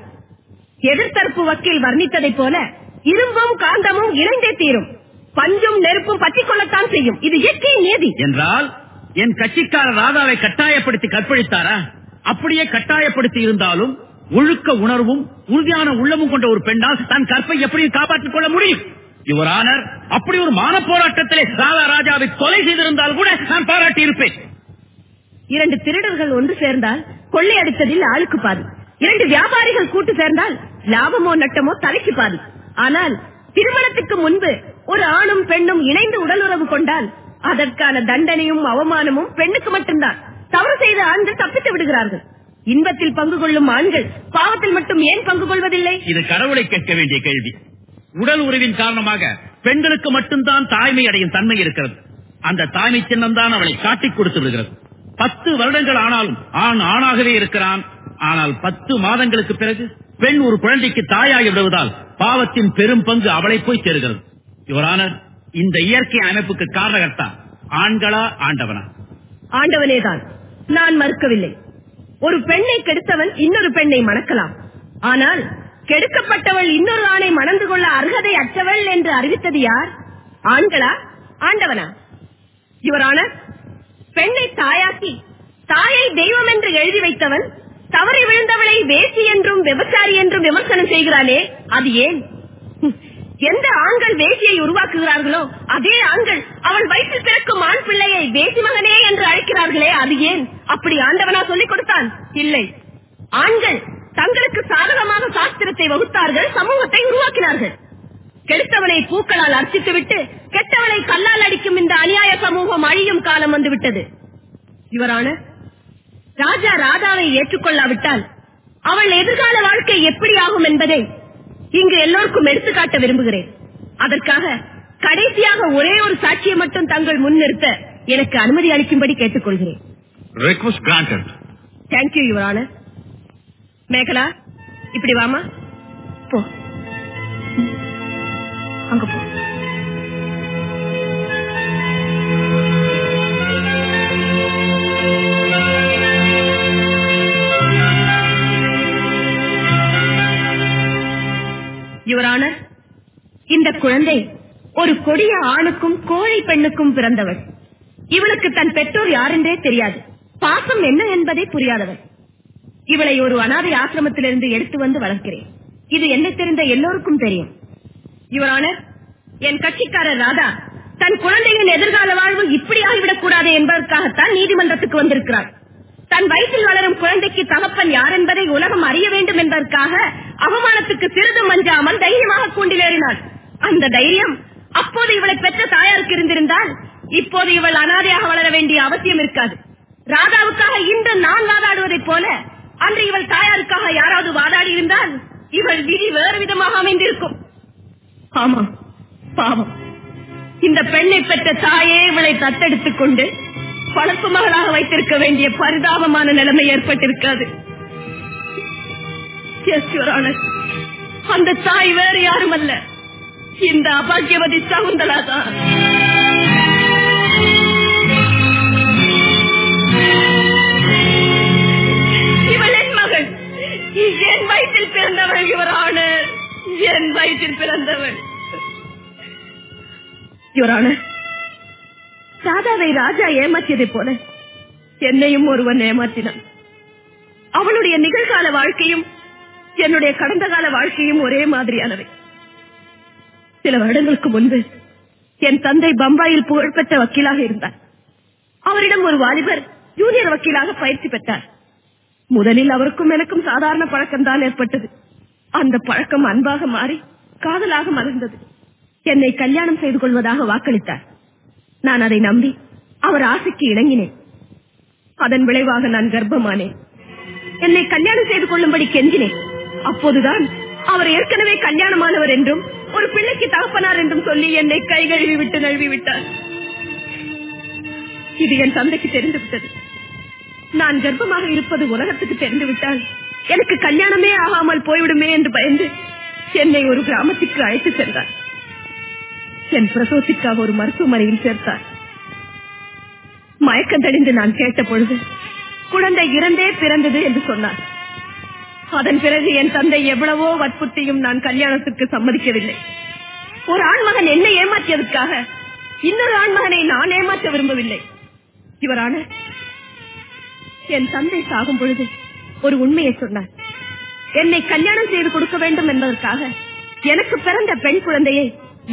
எதிர்த்தரப்பு வக்கீல் வர்ணித்ததைப் போல இரும்பும் காந்தமும் இணைந்தே தீரும். பஞ்சும் நெருப்பும் பற்றிக் கொள்ளத்தான் செய்யும். இது இயற்கையின் நியதி. என்றால் என் கட்சிக்காரர் ராதாவை கட்டாயப்படுத்தி கற்பழித்தாரா? அப்படியே கட்டாயப்படுத்தி இருந்தாலும் ஒழுக்க உணர்வும் உறுதியான உள்ளமும் கொண்ட ஒரு பெண்ணால் தன் கற்பை எப்படி காப்பாற்றிக் கொள்ள முடியும்? யுவரானர் அப்படி ஒரு மான போராட்டத்திலே ராதா ராஜாவை கொலை செய்திருந்தால் கூட நான் பாராட்டி இருப்பேன் இரண்டு திருடர்கள் ஒன்று சேர்ந்தால் கொள்ளையடித்ததில் ஆளுக்கு பாது. இரண்டு வியாபாரிகள் கூட்டு சேர்ந்தால் லாபமோ நட்டமோ தலைக்கு பாது. ஆனால் திருமணத்துக்கு முன்பு ஒரு ஆணும் பெண்ணும் இணைந்து உடலுறவு கொண்டால் அதற்கான தண்டனையும் அவமானமும் பெண்ணுக்கு மட்டும்தான். தவறு செய்த ஆண்கள் தப்பித்து விடுகிறார்கள். இன்பத்தில் பங்கு கொள்ளும் ஆண்கள் பாவத்தில் மட்டும் ஏன் பங்கு கொள்வதில்லை? இது கடவுளை கேட்க வேண்டிய கேள்வி. உடல் உறவின் காரணமாக பெண்களுக்கு மட்டும்தான் தாய்மை அடையும் தன்மை இருக்கிறது. அந்த தாய்மை சின்னம் தான் அவளை காட்டிக் கொடுத்து விடுகிறது. பத்து வருடங்கள் ஆனாலும் ஆண் ஆணாகவே இருக்கிறான். ஆனால் பத்து மாதங்களுக்கு பிறகு பெண் ஒரு குழந்தைக்கு தாயாகி விடுவதால் பாவத்தின் பெரும் பங்கு அவளை போய் சேருகிறது. யுவரான இந்த இயற்கை அமைப்புக்கு காரணகர்த்தா ஆண்களா ஆண்டவனா? ஆண்டவனேதான். நான் மறுக்கவில்லை. ஒரு பெண்ணை கெடுத்தவன் இன்னொரு பெண்ணை மணக்கலாம். ஆனால் கெடுக்கப்பட்டவள் இன்னொரு ஆணை மணந்து கொள்ள அருகதை அற்றவள் என்று அறிவித்தது யார்? ஆண்களா? ஆண்டவனா? இவரான பெண்ணை தாயாக்கி தாயை தெய்வம் என்று எழுதி வைத்தவன் தவறி விழுந்தவளை வேசி என்றும் விபச்சாரி என்றும் விமர்சனம் செய்கிறானே அது ஏன்? எந்த ஆண்கள் வேசியை உருவாக்குகிறார்களோ அதே ஆண்கள் அவள் வயிற்றில் பிறக்கும் ஆண் பிள்ளையை வேசி மகனே என்று அழைக்கிறார்களே அது ஏன்? அப்படி ஆண்டவனா சொல்லிக் கொடுத்தான்? இல்லை. ஆண்கள் தங்களுக்கு சாதகமாக சாஸ்திரத்தை வகுத்தார்கள் சமூகத்தை உருவாக்கினார்கள். கெடுத்தவனை பூக்களால் அர்ச்சித்துவிட்டு கெட்டவனை கல்லால் அடிக்கும் இந்த அநியாய சமூகம் அழியும் காலம் வந்துவிட்டது. இவரான ராஜா ராதாவை ஏற்றுக்கொள்ளாவிட்டால் அவள் எதிர்கால வாழ்க்கை எப்படி ஆகும் என்பதை இங்கு எல்லோருக்கும் எடுத்துக்காட்ட விரும்புகிறேன். அதற்காக கடைசியாக ஒரே ஒரு சாட்சியை மட்டும் தங்கள் முன்னிறுத்த எனக்கு அனுமதி அளிக்கும்படி கேட்டுக்கொள்கிறேன். Request granted. Thank you your honour Megala இப்படி வாமா. போ. அங்க போ. குழந்தை ஒரு கொடிய ஆணுக்கும் கோழை பெண்ணுக்கும் பிறந்தவள். இவளுக்கு தன் பெற்றோர் யாரென்றே தெரியாது. பாசம் என்ன என்பதை புரியாதவள். இவளை ஒரு அனாதை ஆசிரமத்திலிருந்து எடுத்து வந்து வளர்க்கிறேன். இது என்ன தெரிந்த எல்லோருக்கும் தெரியும். யுவரான என் கட்சிக்காரர் ராதா தன் குழந்தையின் எதிர்கால வாழ்வு இப்படி ஆகிவிடக் கூடாது என்பதற்காகத்தான் நீதிமன்றத்துக்கு வந்திருக்கிறார். தன் வயிற்றில் வளரும் குழந்தைக்கு தகப்பன் யார் என்பதை உலகம் அறிய வேண்டும் என்பதற்காக அவமானத்துக்கு சிறிதும் மஞ்சாமல் தைரியமாக கூண்டிலேறினாள். அந்த தைரியம் அப்போது இவளை பெற்ற தாயாருக்கு இருந்திருந்தால் இப்போது இவள் அனாதையாக வளர வேண்டிய அவசியம் இருக்காது. ராதாவுக்காக இன்று நான் வாதாடுவதைப் போல அன்று இவள் தாயாருக்காக யாராவது வாதாடி இருந்தால் இவள் விதி வேறு விதமாக அமைந்திருக்கும். ஆமா பாவம். இந்த பெண்ணை பெற்ற தாயே இவளை தத்தெடுத்துக் கொண்டு வளர்ப்பு மகளாக வைத்திருக்க வேண்டிய பரிதாபமான நிலைமை ஏற்பட்டிருக்காது. அந்த தாய் வேறு யாரும் அல்ல இந்த அபாக்கியவதி சகுந்தலா தான் இவள் என் மகள் என் வயிற்றில் பிறந்தவள் இவரான என் வயிற்றில் பிறந்தவள். இவரான சாதாவை ராஜா ஏமாற்றியதை போல என்னையும் ஒருவன் ஏமாற்றினான். அவளுடைய நிகழ்கால வாழ்க்கையும் என்னுடைய கடந்த கால வாழ்க்கையும் ஒரே மாதிரியானவை. சில வருடங்களுக்கு முன்பு என் தந்தை பம்பாயில் புகழ்பெற்ற வக்கீலாக இருந்தார். அவரிடம் ஒரு வாலிபர் ஜூனியர் வக்கீலாக பயிற்சி பெற்றார். முதலில் அவருக்கும் எனக்கும் சாதாரண பழக்கம் தான் ஏற்பட்டது. அந்த பழக்கம் அன்பாக மாறி காதலாக மலர்ந்தது. என்னை கல்யாணம் செய்து கொள்வதாக வாக்களித்தார். நான் அதை நம்பி அவர் ஆசைக்கு இணங்கினேன். அதன் விளைவாக நான் கர்ப்பமானேன். என்னை கல்யாணம் செய்து கொள்ளும்படி கெஞ்சினேன். அப்போதுதான் அவர் ஏற்கனவே கல்யாணமானவர் என்றும் ஒரு பிள்ளைக்கு தகப்பனார் என்றும் சொல்லி என்னை கை கழுவி விட்டு நழுவி விட்டார். இது என் தந்தைக்கு தெரிந்து விட்டது. நான் கர்ப்பமாக இருப்பது உலகத்துக்கு தெரிந்து விட்டால் எனக்கு கல்யாணமே ஆகாமல் போய்விடுமே என்று பயந்து என்னை ஒரு கிராமத்திற்கு அழைத்து சென்றார். என் பிரசவத்திற்காக ஒரு மருத்துவமனையில் சேர்த்தார். மயக்கம் தெளிந்து நான் கேட்ட பொழுது குழந்தை இறந்தே பிறந்தது என்று சொன்னார். அதன் பிறகு என் தந்தை எவ்வளவோ வற்புறுத்தியும் நான் கல்யாணத்துக்கு சம்மதிக்கவில்லை. ஒரு ஆண்மகன் என்னை ஏமாற்றியதற்காக இன்னொரு ஆண்மகனை நான் ஏமாற்ற விரும்பவில்லை. இவரான என் தந்தை சாகும் பொழுது ஒரு உண்மையை சொன்னார். என்னை கல்யாணம் செய்து கொடுக்க வேண்டும் என்பதற்காக எனக்கு பிறந்த பெண் குழந்தையை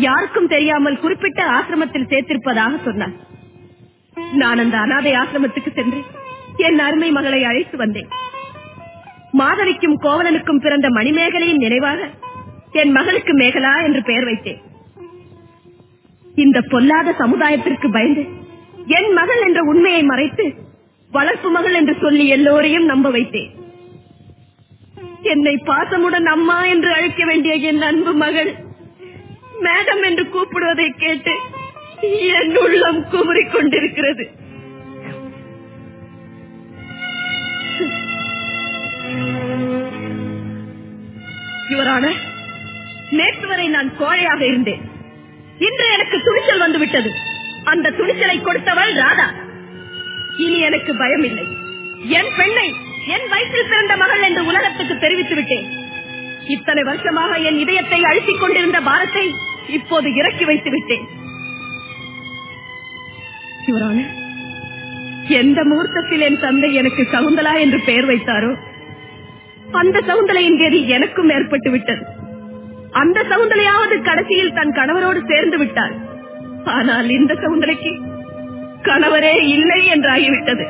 யாருக்கும் தெரியாமல் குறிப்பிட்ட ஆசிரமத்தில் சேர்த்திருப்பதாக சொன்னார். நான் அந்த அனாதை ஆசிரமத்துக்கு சென்று என் அருமை மகளை அழைத்து வந்தேன். மாதவிக்கும் கோவலனுக்கும் பிறந்த மணிமேகலையின் நினைவாக என் மகளுக்கு மேகலா என்று பெயர் வைத்தேன். இந்த பொல்லாத சமுதாயத்திற்கு பயந்து என் மகள் என்ற உண்மையை மறைத்து வளர்ப்பு மகள் என்று சொல்லி எல்லோரையும் நம்ப வைத்தேன். என்னை பாசமுடன் அம்மா என்று அழைக்க வேண்டிய என் அன்பு மகள் மேடம் என்று கூப்பிடுவதை கேட்டு என் உள்ளம் குமரிக் கொண்டிருக்கிறது. யுவரான நேற்று வரை நான் கோழையாக இருந்தேன். இன்று எனக்கு துணிச்சல் வந்துவிட்டது. அந்த துணிச்சலை கொடுத்தவள் ராதா. இனி எனக்கு பயம் இல்லை என் பெண்ணை என் வயிற்றில் பிறந்த மகள் என்று உலகத்துக்கு தெரிவித்து விட்டேன். இத்தனை வருஷமாக என் இதயத்தை அழுத்திக் கொண்டிருந்த பாரத்தை இப்போது இறக்கி வைத்து விட்டேன். எந்த முகூர்த்தத்தில் என் தந்தை எனக்கு சகுந்தலா என்று பெயர் வைத்தாரோ அந்த சகுந்தலையின் கதி எனக்கும் ஏற்பட்டு விட்டது. அந்த சகுந்தலையாவது கடைசியில் தன் கணவரோடு சேர்ந்து விட்டாள். ஆனால் இந்த சகுந்தலைக்கு கணவரே இல்லை என்றாகிவிட்டது.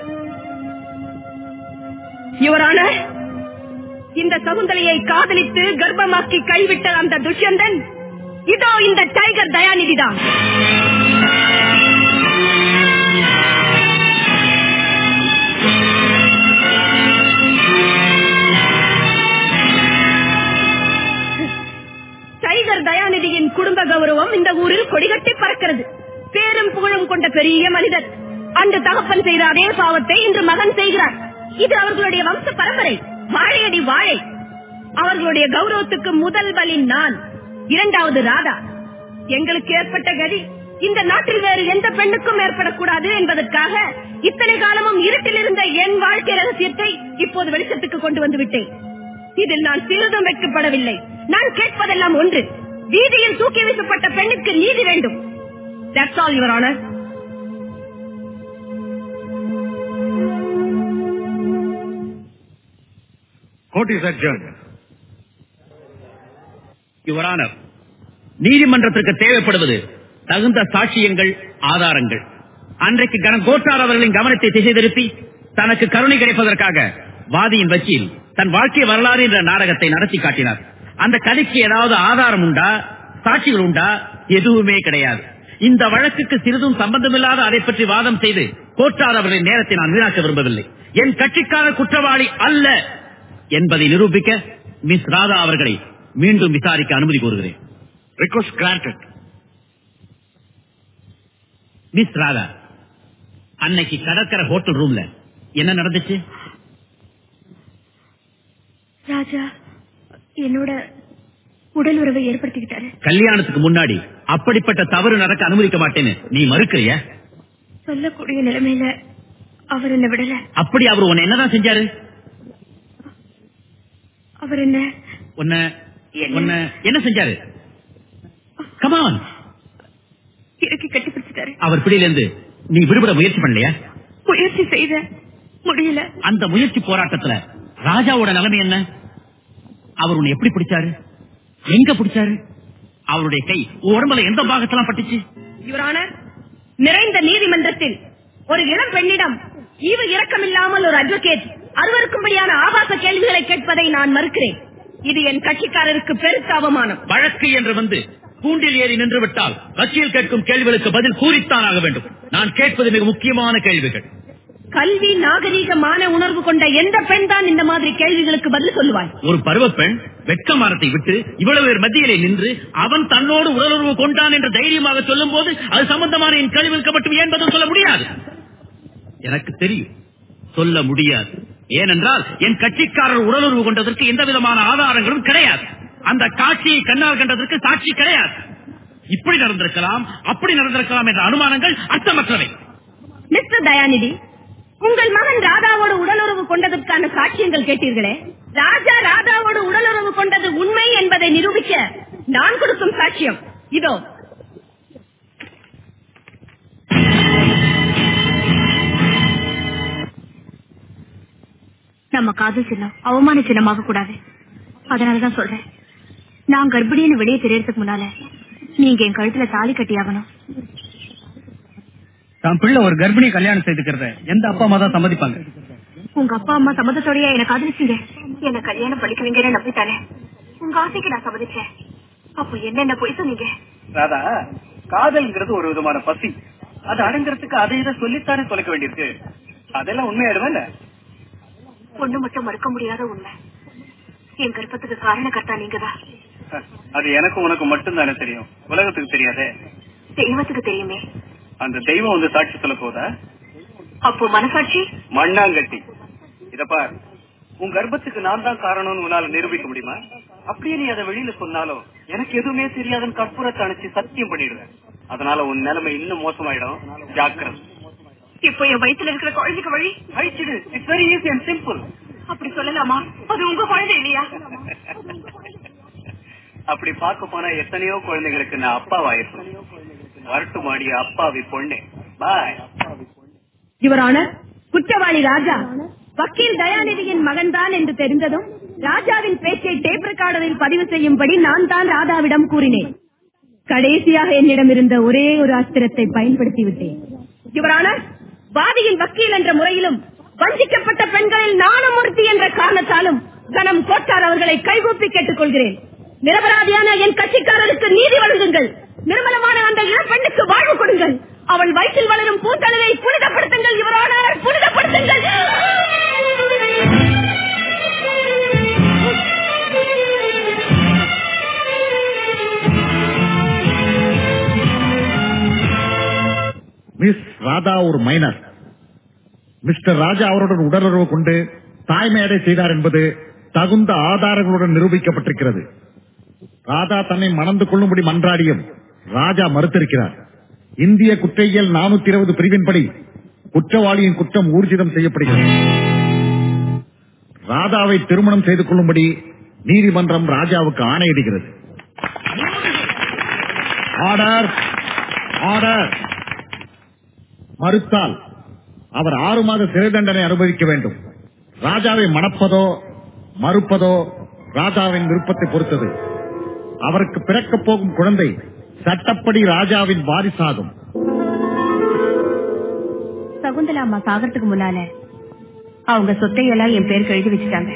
இவரான இந்த சகுந்தலையை காதலித்து கர்ப்பமாக்கி கைவிட்ட அந்த துஷ்யந்தன் இதோ இந்த டைகர் தயாநிதிதான். நடிகர் தயாநிதியின் குடும்ப கௌரவம் இந்த ஊரில் கொடிகட்டி பறக்கிறது. பேரும் புகழும் கொண்ட பெரிய மனிதர். அன்று தகப்பன் செய்த அதே பாவத்தை இன்று மகன் செய்கிறார். இது அவர்களுடைய வம்ச பரம்பரை வாழையடி வாழை. அவர்களுடைய கௌரவத்துக்கு முதல் பலி நான் இரண்டாவது ராதா. எங்களுக்கு ஏற்பட்ட கதி இந்த நாட்டில் வேறு எந்த பெண்ணுக்கும் ஏற்படக்கூடாது என்பதற்காக இத்தனை காலமும் இருட்டில் இருந்த என் வாழ்க்கை ரகசியத்தை இப்போது வெளிச்சத்துக்கு கொண்டு வந்து விட்டேன். இதில் நான் சிறிதும் வெட்கப்படவில்லை. நான் கேட்பதெல்லாம் ஒன்று வீதியில் தூக்கி வீசப்பட்ட பெண்ணுக்கு நீதி வேண்டும் That's all, Your Honor. Court is adjourned. Your honour நீதிமன்றத்திற்கு தேவைப்படுவது தகுந்த சாட்சியங்கள் ஆதாரங்கள் அன்றைக்கு கனகோட்டார் அவர்களின் கவனத்தை திசை திருப்பி தனக்கு கருணை கிடைப்பதற்காக வாதியின் வக்கீல் தன் வாழ்க்கை வரலாறு என்ற நாடகத்தை நடத்தி காட்டினார் அந்த கதைக்கு ஏதாவது ஆதாரம் உண்டா? சாட்சிகள் உண்டா? எதுவுமே கிடையாது. இந்த வழக்குக்கு சிறிதும் சம்பந்தமில்லாத அதை பற்றி வாதம் செய்து கோட்டார் அவர்களின் நேரத்தை நான் வீணாக்க விரும்பவில்லை. என் கட்சிக்கான குற்றவாளி அல்ல என்பதை நிரூபிக்க மிஸ் ராதா அவர்களை மீண்டும் விசாரிக்க அனுமதி கோருகிறேன். Request granted. மிஸ் ராதா அன்னைக்கு கடற்கரை ஹோட்டல் ரூம்ல என்ன நடந்துச்சு? ராஜா என்னோட உடல் உறவை ஏற்படுத்திக்கிட்டாரு. கல்யாணத்துக்கு முன்னாடி அப்படிப்பட்ட தவறு நடக்க அனுமதிக்க மாட்டேன்னு நீ மறுக்கிறிய? சொல்லக்கூடிய நிலைமையில அவர் என்ன விடல. அப்படி அவர் உன்னை என்னதான் செஞ்சாரு? அவர் என்ன? உன்னை? உன்னை என்ன செஞ்சாரு? கமான் இறுக்கி கட்டிப்பிடிச்சிட்டாரு. அவர் பிடியிலிருந்து நீ விடுபட முயற்சி பண்ணலையா? முயற்சி செய்த முடியல. அந்த முயற்சி போராட்டத்துல ராஜாவோட நிலைமை என்ன? அவர் உன்னை எப்படி பிடிச்சாரு? எங்க பிடிச்சாரு? அவருடைய கை உடம்புல எந்த பாகத்தெல்லாம் பட்டுச்சு? யுவரான நிறைந்த நீதிமன்றத்தில் ஒரு இளம் பெண்ணிடம் ஈவு இரக்கமில்லாமல் ஒரு அட்வொகேட் அருவருக்கும்படியான ஆபாச கேள்விகளை கேட்பதை நான் மறுக்கிறேன். இது என் கட்சிக்காரருக்கு பெருத்த அவமானம். வழக்கு என்று வந்து கூண்டில் ஏறி நின்று விட்டால் வக்கீல் கேட்கும் கேள்விகளுக்கு பதில் கூறித்தான் ஆக வேண்டும். நான் கேட்பது மிக முக்கியமான கேள்விகள். கல்வி நாகரீக மான உணர்வு கொண்ட எந்த பெண் தான் இந்த மாதிரி கேள்விகளுக்கு பதில் சொல்லுவாள்? ஒரு பருவ பெண் வெட்க மரத்தை விட்டு இவ்வளவு பேர் மத்தியிலே நின்று அவன் தன்னோடு உடலுறவு கொண்டான் என்று தைரியமாக சொல்லும் போது அது சம்பந்தமான என் கேள்விகளுக்கு மட்டும் ஏன் பதில் சொல்ல முடியாது. எனக்கு தெரியும். சொல்ல முடியாது. ஏனென்றால் என் கட்சிக்காரர் உடலுறவு கொண்டதற்கு எந்த விதமான ஆதாரங்களும் கிடையாது. அந்த காட்சியை கண்ணால் கண்டதற்கு சாட்சி கிடையாது. இப்படி நடந்திருக்கலாம் அப்படி நடந்திருக்கலாம் என்ற அனுமானங்கள் அர்த்தமற்றவை. மிஸ்டர் தயாநிதி உங்கள் மகன் ராதாவோடு உடலுறவு கொண்டதற்கான சாட்சியங்கள் கேட்டீர்களே? ராஜா ராதாவோடு உடலுறவு கொண்டது உண்மை என்பதை நிரூபிக்க நான் கொடுக்கும் சாட்சியம். இதோ. நம்ம காதல் சின்னம் அவமான சின்னமாக கூடாது. அதனாலதான் சொல்றேன். நான் கர்ப்பிணின்னு வெளியே தெரியறதுக்கு முன்னால நீங்க என் கழுத்துல தாலி கட்டியாகணும். தான் பிள்ளை ஒரு கர்ப்பிணி கல்யாணம் செய்துக்கிறத. எந்த அப்பா அம்மா தான் சம்மதிப்பாங்க? உங்க அப்பா அம்மா சம்மதத்தோடய என்ன காதலிச்சீங்க. என்ன கல்யாணம் படிக்கிறீங்கன்னு நம்பித்தானே? உங்க ஆசைக்கு நான் சம்மதிச்சேன். அப்போ என்னென்ன போய் சொன்னீங்க? ராதா காதல்ங்கிறது ஒரு விதமான பசி. அது அடங்குறதுக்கு அதை இதை சொல்லித்தானே தொலைக்க வேண்டியிருக்கு. அதெல்லாம் உண்மையாடுவா இல்ல ஒண்ணு மட்டும் மறுக்க முடியாத உண்மை. என் கர்ப்பத்துக்கு காரணக்கர்த்தா நீங்கதான் அது எனக்கு உனக்கு மட்டும் தானே தெரியும். உலகத்துக்கு தெரியாதே. தெய்வத்துக்கு தெரியுமே. அந்த தெய்வம் வந்து சாட்சி சொல்ல போதா. அப்போ மனசாட்சி? மண்ணாங்கட்டி. இத பார். உன் கர்ப்பத்துக்கு நான் தான் காரணம்னு உன்னால நிரூபிக்க முடியுமா? அப்படியே நீ அதை வெளியில சொன்னாலும் எனக்கு எதுவுமே தெரியாதுன்னு கற்பூரத்தை அணைச்சு சத்தியம் பண்ணிடுவேன். அதனால உன் நிலைமை இன்னும் மோசமாயிடும். ஜாக்கிரதை இப்போ என் வயித்துல இருக்கிற குழந்தைக்கு வழி? அழிச்சிடு. It's very easy and simple அப்படி சொல்லலாமா? அது உங்க குழந்தை இல்லையா? (laughs) அப்படி பார்க்க போனா எத்தனையோ குழந்தைகளுக்கு நான் அப்பாவாயிருப்பேன். வரட்டும் அப்பாவி பொண்ணு. பாய். யுவரான குற்றவாளி ராஜா வக்கீல் தயாநிதியின் மகன்தான் என்று தெரிந்ததும் ராஜாவின் பேச்சை டேப் ரெக்கார்டரில் பதிவு செய்யும்படி நான் தான் ராதாவிடம் கூறினேன். கடைசியாக என்னிடம் இருந்த ஒரே ஒரு அஸ்திரத்தை பயன்படுத்தி விட்டேன். யுவரான வாதியின் வக்கீல் என்ற முறையிலும் வஞ்சிக்கப்பட்ட பெண்களில் நானும் ஒருத்தி என்ற காரணத்தாலும் கனம் கோட்டார் அவர்களை கைகூப்பி கேட்டுக் கொள்கிறேன் நிரபராதியான என் கட்சிக்காரருக்கு நீதி வழங்குங்கள். நிர்மலமான அந்த இளப்பெண்ணுக்கு வாழ்வு கொடுங்கள். அவள் வயிற்றில் வளரும் பூந்தளவை புனிதப்படுத்துங்கள் இவரான புனிதப்படுத்துங்கள். மிஸ் ராதா ஒரு மைனர் மிஸ்டர் ராஜா அவருடன் உடலுறவு கொண்டு தாய்மையடை செய்தார் என்பது தகுந்த ஆதாரங்களுடன் நிரூபிக்கப்பட்டிருக்கிறது. ராதா தன்னை மணந்து கொள்ளும்படி மன்றாடியும் ராஜா மறுத்திருக்கிறார். இந்திய குற்றவியல் நானூத்தி இருபது பிரிவின்படி குற்றவாளியின் குற்றம் ஊர்ஜிதம் செய்யப்படுகிறது. ராதாவை திருமணம் செய்து கொள்ளும்படி நீதிமன்றம் ராஜாவுக்கு ஆணையிடுகிறது. Order order. மறுத்தால் அவர் ஆறு மாத சிறை தண்டனை அனுபவிக்க வேண்டும். ராஜாவை மணப்பதோ மறுப்பதோ ராஜாவின் விருப்பத்தை பொறுத்தது. அவருக்கு பிறக்கப் போகும் குழந்தை சட்டப்படி ராஜாவின் வாரிசாகும். சகுந்தலா அம்மா சாகறதுக்கு முன்னால அவங்க சொத்தையெல்லாம் என் பேருக்கு எழுதி வச்சுட்டாங்க.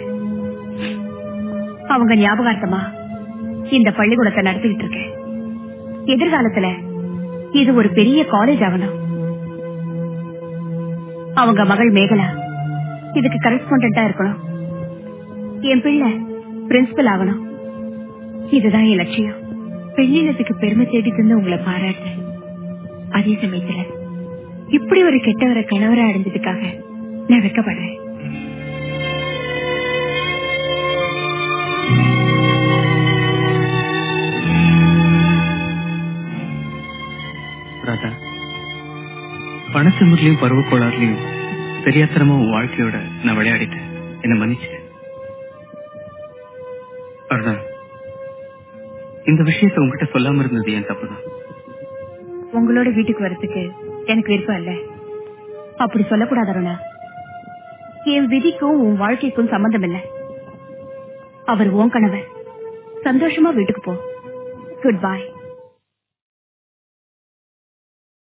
அவங்க ஞாபகார்த்தமா இந்த பள்ளிக்கூடத்தை நடத்திக்கிட்டு இருக்கேன். எதிர்காலத்துல இது ஒரு பெரிய காலேஜ் ஆகணும். அவங்க மகள் மேகலா இதுக்கு கரஸ்பாண்டா இருக்கணும். என் பிள்ளை பிரின்சிபல் ஆகணும். இதுதான் என் லட்சியம். பெண்ணினத்துக்கு பெருமை தேடி தந்து உங்களை பாராட்டு அதே சமயத்துல இப்படி ஒரு கெட்டவரை கணவரை அடைஞ்சதுக்காக நான் வெக்கப்படுறேன். ராதா பணச்சமுறையிலையும் பருவ கோளாறுலையும் தெரியாத்தனமா உன் வாழ்க்கையோட நான் விளையாடிட்டேன். என்ன மன்னிச்சிட்டேன் அருணா இந்த விஷயத்தை உங்ககிட்ட சொல்லாம இருந்தது என் தப்புதான் உங்களோட வீட்டுக்கு வரத்துக்கு எனக்கு விருப்பம் இல்ல. அப்படி சொல்லக்கூடாது அருணா. என் விதிக்கும் உன் வாழ்க்கைக்கும் சம்பந்தம் இல்ல. அவர் உன் கணவர். சந்தோஷமா வீட்டுக்கு போ. குட் பாய்